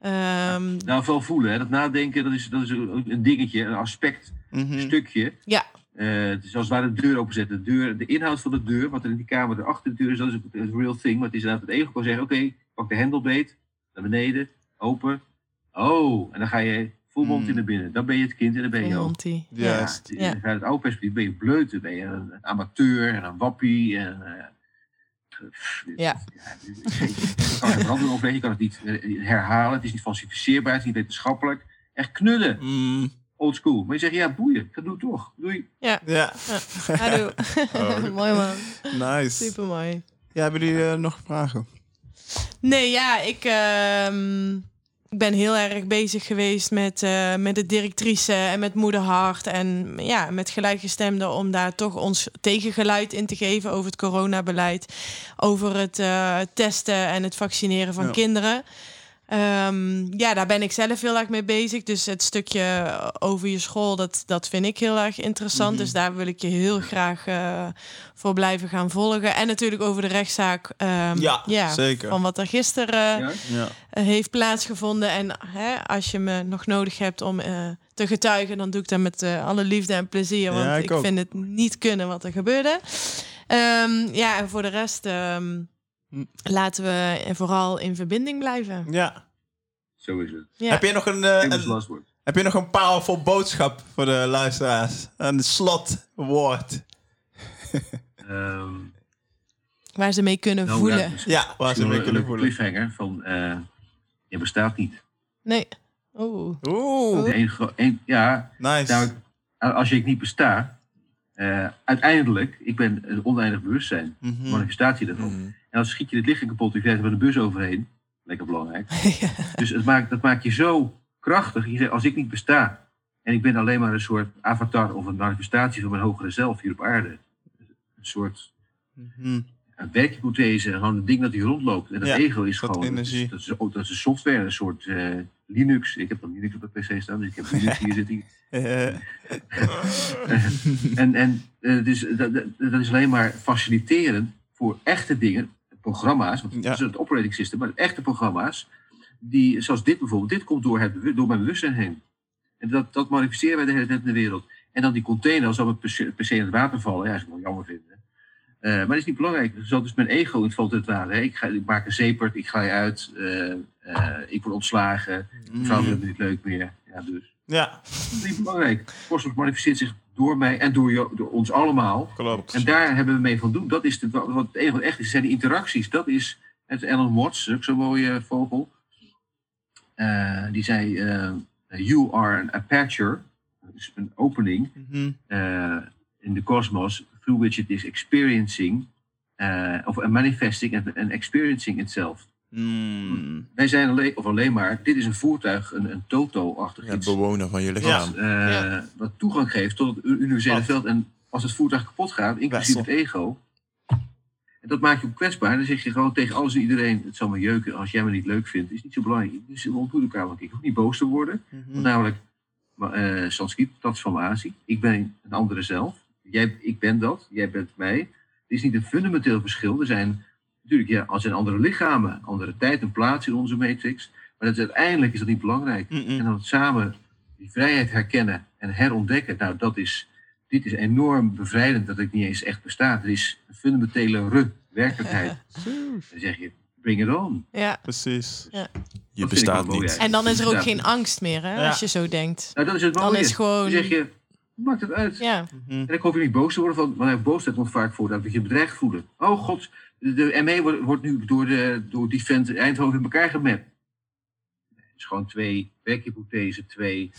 Ehm,
Nou, wel voelen. Hè. Dat nadenken, dat is, dat is ook een dingetje, een aspect,
Mhm.
een stukje.
Ja.
Eh, het is als het ware de deur openzetten. De, deur, de inhoud van de deur, wat er in die kamer erachter de deur is, dat is het real thing. Maar het is inderdaad het ego kan zeggen, oké, pak de hendel naar beneden, open. Oh, en dan ga je full
Hmm.
in naar binnen. Dan ben je het kind en dan ben je ook.
Monty.
Juist.
Ja.
Ja. Vanuit het oude perspectief ben je bleut, dan ben je een amateur en een wappie. En, eh,
Ja.
Je kan er branding overheen, je kan het niet eh, herhalen. Het is niet falsificeerbaar, het is niet wetenschappelijk. Echt knullen,
Mm,
old school. Maar je zegt, ja, boeien, ik doe het toch. Doei.
ja,
Hallo. Mooi man.
nice.
Super mooi.
Ja, hebben jullie eh, nog vragen?
Nee, ja, ik, ehm, ik ben heel erg bezig geweest met, eh, met de directrice en met Moederhart. En ja, met gelijkgestemden om daar toch ons tegengeluid in te geven over het coronabeleid. Over het eh, testen en het vaccineren van
Ja.
kinderen. Ehm, ja, daar ben ik zelf heel erg mee bezig. Dus het stukje over je school, dat, dat vind ik heel erg interessant.
Mhm.
Dus daar wil ik je heel graag eh, voor blijven gaan volgen. En natuurlijk over de rechtszaak. ehm,
Ja, zeker.
Van wat er gisteren
Ja?
Ja.
eh, heeft plaatsgevonden. En hè, als je me nog nodig hebt om eh, te getuigen, dan doe ik dat met alle liefde en plezier. Want
Ja, ik
vind het niet kunnen wat er gebeurde. Ehm, ja, en voor de rest. Laten we vooral in verbinding blijven.
ja.
Zo is het.
Ja.
Heb je nog een, eh, een-
word.
heb je nog een powerful boodschap voor de luisteraars? Een slotwoord.
Ehm,
Waar ze mee kunnen
nou,
voelen.
ja, dus-
Ja, waar ze
een
mee kunnen voelen.
cliffhanger van, eh, je bestaat niet.
Nee. Oeh.
Oeh,
een, ja,
nice.
Nou, als je ik niet besta, eh, uiteindelijk, ik ben een oneindig bewustzijn,
Mhm.
manifestatie daarvan.
Mhm.
Dan schiet je het lichaam kapot, je krijgt er een bus overheen. Lekker belangrijk. Dus het maakt, dat maakt je zo krachtig. Je zegt, als ik niet besta, en ik ben alleen maar een soort avatar of een manifestatie van mijn hogere zelf hier op aarde. Een soort
Mhm.
een werkhypothese, gewoon een ding dat hier rondloopt. En dat
Ja,
ego is gewoon,
energie.
Dat is, dat, is, dat is een software, een soort eh, Linux. Ik heb dan Linux op de pc staan, dus ik heb Linux hier zitten. En, en eh, dus, dat, dat, dat is alleen maar faciliterend voor echte dingen, programma's, want
Ja.
dat is het operating system, maar echte programma's, die, zoals dit bijvoorbeeld, dit komt door, het, door mijn bewustzijn heen. En dat, dat manifesteren wij de hele tijd in de wereld. En dan die container, dat het per se, per se in het water vallen, ja, dat is wel jammer vinden. Eh, maar dat is niet belangrijk. Zo dus mijn ego in het valt het. Hè. Ik, ga, ik maak een zeepert, ik ga je uit, eh, eh, ik word ontslagen, mijn vrouw vindt me niet leuk meer. Ja, dus.
ja,
Dat is niet belangrijk. Kosmos manifesteert zich door mij en door, jou, door ons allemaal.
klopt.
En daar hebben we mee van doen. Dat is de, wat het enige echt is, zijn die interacties. Dat is het Alan Watts, ook zo'n mooie vogel. Eh, die zei, eh, you are an aperture, dus een opening
Mhm.
eh, in de kosmos, through which it is experiencing, eh, of manifesting and, and experiencing itself.
Mm.
Wij zijn alleen, of alleen maar, dit is een voertuig, een, een toto-achtig
Ja,
iets.
bewoner van je lichaam.
Wat, eh, wat toegang geeft tot het universele veld. En als het voertuig kapot gaat, inclusief het ego. En dat maakt je ook kwetsbaar. Dan zeg je gewoon tegen alles en iedereen: het zal me jeuken als jij me niet leuk vindt. is niet zo belangrijk. Dus we ontmoeten elkaar. Want ik hoef niet boos te worden.
Mhm.
Want namelijk, maar, eh Sanskriet, transformatie. Ik ben een andere zelf. Jij, ik ben dat. Jij bent mij. Het is niet een fundamenteel verschil. Er zijn natuurlijk, ja, er zijn andere lichamen, andere tijd en plaats in onze matrix. Maar dat is, uiteindelijk is dat niet belangrijk. En dan samen die vrijheid herkennen en herontdekken. Nou, dat is, dit is enorm bevrijdend dat het niet eens echt bestaat. Het is een fundamentele re werkelijkheid. Dan zeg je, bring it on.
Ja.
Precies.
Je
vind ik
bestaat niet.
ja.
En dan is er ook
Ja.
geen angst meer, hè,
Ja.
als je zo denkt.
Nou, dat is het
Dan
mooie.
is gewoon-
Dan zeg je, maakt het uit.
Ja.
Mhm.
En ik hoef je niet boos te worden, van, want boosheid komt vaak voor dat je bedreigd voelen. Oh god, de, ME wordt, wordt nu door, de, door die vent in Eindhoven in elkaar gemapt. Het is gewoon twee werkhypothesen, twee,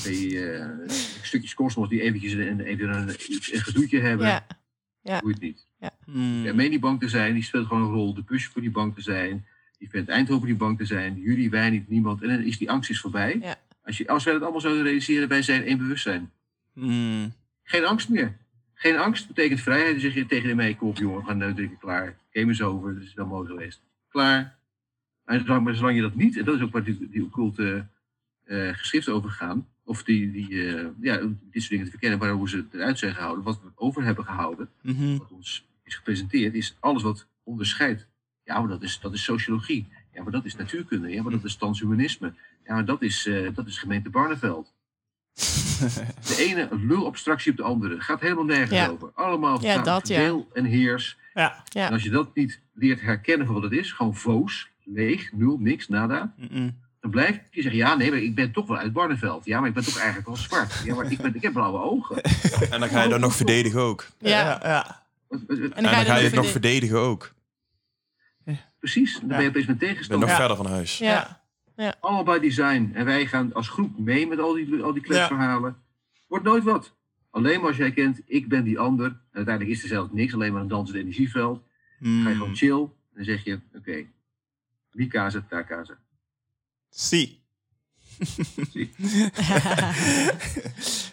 twee eh, stukjes kosmos die eventjes een, even een, een gedoetje hebben.
Ja.
Doe je het niet.
Mm.
De ME niet bang te zijn, die speelt gewoon een rol. De busje voor die bang te zijn. Die vent Eindhoven niet bang te zijn. Jullie, wij niet, niemand. En dan is die angst is voorbij.
Ja.
Als, je, als wij dat allemaal zouden realiseren, wij zijn één bewustzijn.
Mm.
Geen angst meer. Geen angst betekent vrijheid. Dan zeg je tegen de op jongen, we gaan nu drinken, klaar. Game is over, dat is wel mooi geweest. Klaar. En zolang, maar zolang je dat niet, en dat is ook waar die, die occulte eh geschriften over gaan, of die, die eh, ja, dit soort dingen te verkennen, waarover ze eruit zijn gehouden, wat we over hebben gehouden,
Mhm.
wat ons is gepresenteerd, is alles wat onderscheidt. Ja, maar dat is, dat is sociologie. Ja, maar dat is natuurkunde. Ja, maar dat is transhumanisme. Ja, maar dat is, eh, dat is gemeente Barneveld. De ene lulabstractie op de andere. Het gaat helemaal nergens
Ja.
over. Allemaal
Ja, dat,
en heers.
Ja.
Ja.
En als je dat niet leert herkennen van wat het is, gewoon voos, leeg, nul, niks, nada. Dan blijkt je zeggen, ja, nee, maar ik ben toch wel uit Barneveld. Ja, maar ik ben toch eigenlijk wel zwart. Ja, maar ik, ben, ik heb blauwe ogen.
En dan ga je dat nog verdedigen ook.
Ja.
Ja.
En
dan ga je het nog verdedigen ook.
precies. Dan ben je opeens met
Ik ben
tegenstander.
nog
Ja.
verder van huis.
Ja.
Allemaal bij design. En wij gaan als groep mee met al die, al die kletsverhalen. Wordt nooit wat. Alleen maar als jij kent, ik ben die ander. En uiteindelijk is er zelfs niks, alleen maar een dansend energieveld.
Hmm.
Ga je gewoon chill. En dan zeg je, oké, wie kazen, daar kazen.
Zie.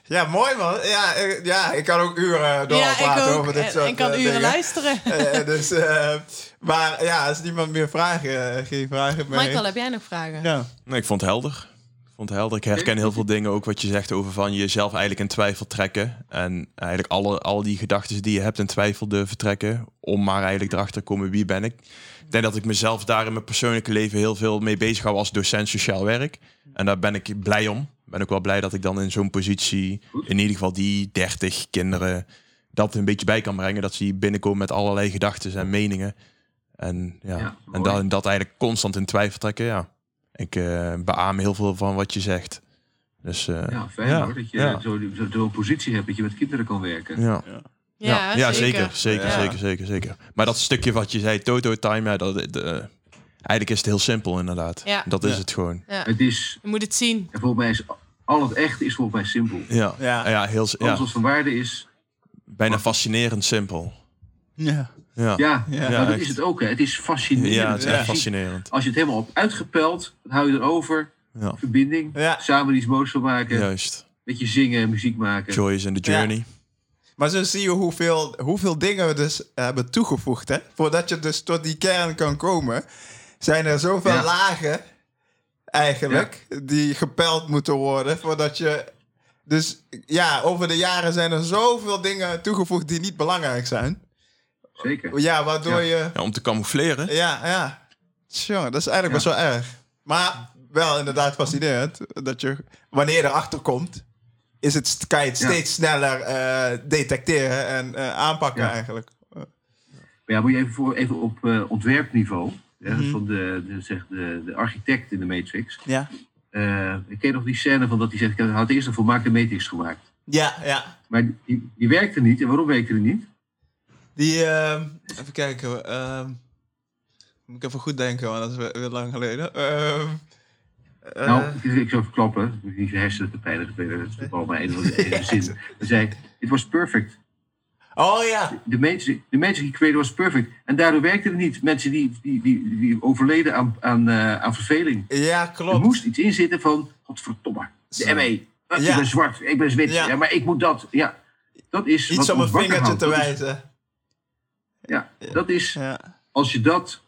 Ja, mooi man. Ja, ja, ik kan ook uren doorpraten
ja, ik ook.
over dit soort
en kan
eh,
uren
dingen.
luisteren.
Eh, dus, eh, maar ja, als niemand meer vragen, geen vragen meer
Michael, heb jij nog vragen?
Ja.
Nee, ik vond het helder. Ik vond het helder. Ik herken heel veel dingen ook wat je zegt over van jezelf eigenlijk in twijfel trekken. En eigenlijk alle, al die gedachten die je hebt in twijfel durven trekken. Om maar eigenlijk erachter te komen wie ben ik. Ik denk dat ik mezelf daar in mijn persoonlijke leven heel veel mee bezig hou als docent sociaal werk. En daar ben ik blij om. Ben ook wel blij dat ik dan in zo'n positie, in ieder geval die 30 kinderen, dat een beetje bij kan brengen. Dat ze hier binnenkomen met allerlei gedachten en meningen. En, ja,
Ja,
en dat, dat eigenlijk constant in twijfel trekken, ja. Ik eh beaam heel veel van wat je zegt. Dus eh,
Ja, fijn
Ja,
hoor. Dat je
ja.
zo- zo- zo'n positie hebt dat je met kinderen kan werken.
ja.
Ja,
ja, zeker. Zeker,
Ja.
zeker, zeker, zeker. Maar dat stukje wat je zei, Toto Time, ja, dat, de, eigenlijk is het heel simpel inderdaad.
Ja.
Dat is
Ja.
het gewoon.
Ja.
Het is,
Je moet het zien.
en volgens mij is al het echte is volgens mij simpel.
Ja,
Ja.
ja. heel,
Alles wat van waarde is,
bijna fascinerend simpel.
Ja.
Ja,
ja,
Ja,
maar dat
echt.
is het ook. Hè. Het is fascinerend.
ja het is
Ja.
echt fascinerend.
Als je het helemaal hebt uitgepeld, dan hou je erover.
Ja,
Verbinding,
Ja.
samen iets moois van maken.
juist.
Beetje zingen, muziek maken.
Joy in the journey.
Maar zo zie je hoeveel, hoeveel dingen we dus hebben toegevoegd. Hè? Voordat je dus tot die kern kan komen, zijn er zoveel
Ja.
lagen eigenlijk die gepeld moeten worden. Voordat je. Dus ja, over de jaren zijn er zoveel dingen toegevoegd die niet belangrijk zijn.
Zeker.
Ja, waardoor
Ja.
je.
Ja, om te camoufleren.
Ja, ja. Dat is eigenlijk best wel erg. Maar wel inderdaad fascinerend dat je, wanneer je erachter komt, is het, kan je het steeds sneller eh, detecteren en eh, aanpakken eigenlijk.
Maar ja, moet je even, voor, even op eh, ontwerpniveau.
Mhm.
Van de, de, zeg, de, de architect in de Matrix.
Ja.
Ik ken nog die scène van dat hij zegt: Ik had eerst een volmaakte Matrix gemaakt.
Ja, ja.
Maar die, die werkte niet. En waarom werkte die niet?
Die, ehm, even kijken. ehm, moet ik even goed denken, want dat is weer, weer lang geleden. Eh,
nou, ik, ik zou verklappen. Ik niet je hersenen te pijnen spelen. Dat is natuurlijk een of andere zin. Hij zei: Het was perfect.
oh ja.
De Matrix, de die created was perfect. En daardoor werkte het niet. Mensen die, die, die, die overleden aan, aan, eh, aan verveling.
Ja,
Er
klopt.
moest iets in zitten van: Godverdomme. De
Zo.
ME. Eh,
Ja.
Ik ben zwart. Ik ben wit.
Ja.
Ja. maar ik moet dat. Ja. Dat is.
Iets
wat
om een vingertje te
is-
wijzen.
Ja, dat is.
Ja.
als je dat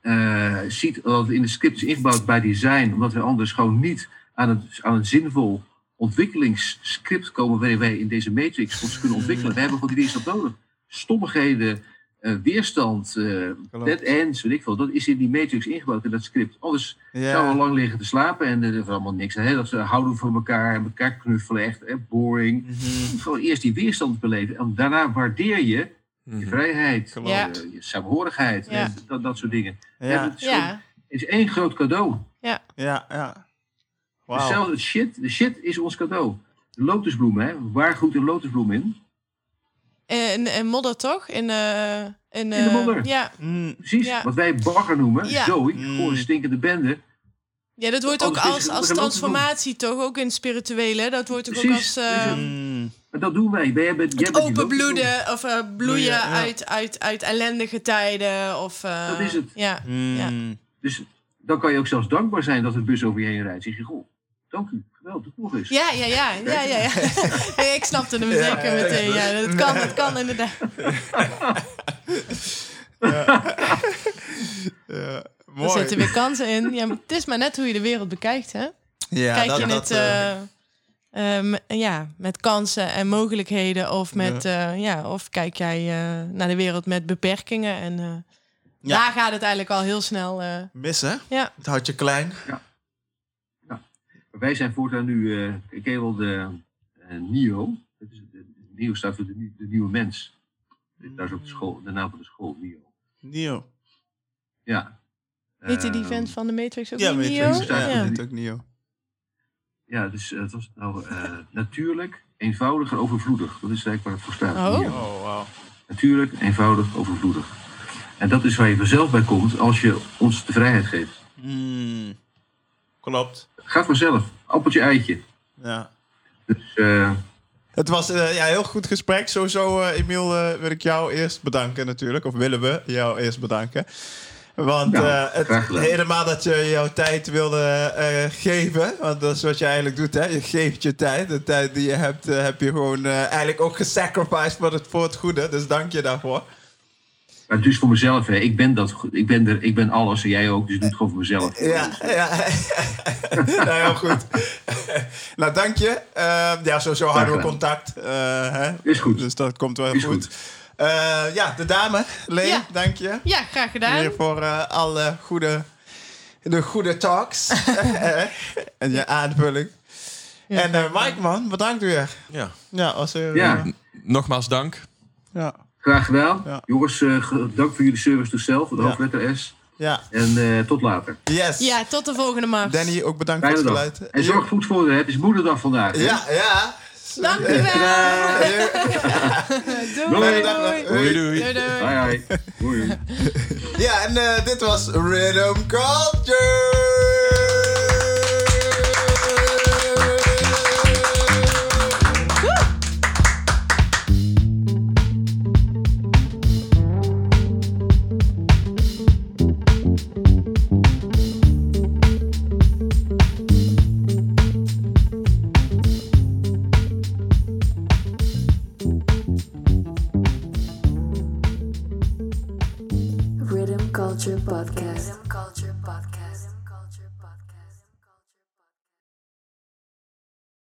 eh, ziet, dat het in de script is ingebouwd bij design, omdat we anders gewoon niet aan een, aan een zinvol ontwikkelingsscript komen waarin wij in deze matrix ons kunnen ontwikkelen. We hebben gewoon die weerstand nodig. Stommigheden, eh, weerstand, eh dead ends, weet ik veel. Dat is in die matrix ingebouwd in dat script. Anders
Ja.
zouden we lang liggen te slapen en er is allemaal niks. Hè? Dat ze houden van elkaar en elkaar knuffelen, echt hè? boring.
Mhm.
Gewoon eerst die weerstand beleven en daarna waardeer je je
Mhm.
vrijheid.
Ja.
je, je samenhorigheid,
Ja.
en dat, dat soort dingen. Ja.
Ja,
het, is
Ja,
één groot cadeau.
ja, ja. Wauw.
Hetzelfde shit, de shit is ons cadeau. De lotusbloem, hè? Waar groeit een lotusbloem in?
in, in modder toch? In, eh in,
In de
eh,
modder.
Ja.
Mm,
Precies,
Ja.
wat wij bagger noemen,
Ja.
zooi,
Mm.
gewoon een stinkende bende.
ja, dat wordt ook als, als transformatie toch? Ook in het spirituele. Dat wordt ook, als...
dat doen wij. Bent, jij
het openbloeden of eh, bloeien
ja.
uit, uit, uit ellendige tijden. Of, eh,
Dat is het.
Ja.
Mm.
Dus dan kan je ook zelfs dankbaar zijn dat een bus over je heen rijdt. Zeg je, goh, dank u, geweldig, nog eens.
Ja, ja, ja, ja, ja, ja. Ja, ik snapte hem
Ja,
zeker
ja,
meteen. Ja, dat kan, dat kan inderdaad.
Ja,
Er
mooi.
zitten weer kansen in. Ja, het is maar net hoe je de wereld bekijkt, hè?
ja,
Kijk
dat-
je
dat,
het
eh,
eh, eh, me- ja, met kansen en mogelijkheden of met ja. ja of kijk jij eh, naar de wereld met beperkingen en eh,
Ja.
daar gaat het eigenlijk al heel snel. eh,
missen.
ja.
Het houdt je klein.
Maar wij zijn voortaan nu, eh ik wel de eh, NIO. Dat is, NIO staat voor de, de nieuwe mens. Daar is ook de, school, de naam van de school, NIO.
Nieuw.
Ja.
Heette die
Ehm,
vent van de Matrix ook
Ja,
niet
Matrix. Ja,
Ja.
het ook nieuw.
Ja, dus eh, het was nou eh, natuurlijk, eenvoudig en overvloedig. Dat is eigenlijk waar het voor staat.
Oh.
Oh, wauw.
Natuurlijk, eenvoudig, overvloedig. En dat is waar je vanzelf bij komt als je ons de vrijheid geeft.
Hmm. Klopt.
Gaat vanzelf. Appeltje eitje.
Ja.
Dus eh,
Het was uh, ja, heel goed gesprek. Sowieso, uh, Emiel, uh, wil ik jou eerst bedanken natuurlijk. Of willen we jou eerst bedanken. Want
Ja,
het,
graag gedaan.
helemaal dat je jouw tijd wilde geven. Want dat is wat je eigenlijk doet, hè. Je geeft je tijd. De tijd die je hebt, heb je gewoon eigenlijk ook gesacrificed voor het, voor het goede. Dus dank je daarvoor.
maar het is voor mezelf. Hè. Ik, ben dat, ik, ben er, ik ben alles en jij ook. Dus ik doe het gewoon voor mezelf.
Ja, ja. nou, heel goed. nou, dank je. Uh, ja, sowieso houden we contact. Hè?
Is goed.
Dus dat komt wel
Is
goed.
goed.
Uh, ja, de dame, Lee,
Ja.
dank je.
Ja, graag gedaan.
Weer voor uh, alle goede, de goede talks. en je aanvulling.
Ja,
en uh, Mike, man, bedankt weer.
Ja.
Ja, als er,
Ja.
uh,
Nogmaals dank.
ja,
Graag gedaan.
Ja.
Jongens, eh, ge- dank voor jullie service to self. De
Ja.
hoofdletter S.
ja,
En eh, tot later.
yes.
Ja, tot de volgende Max.
Danny, ook bedankt voor het
dag.
geluid.
En zorg goed voor de. Het is moederdag vandaag. hè?
Ja, ja.
Dankjewel. Doei.
Doei.
Doei.
Doei doei.
Ja, en uh, dit was Rhythm Culture.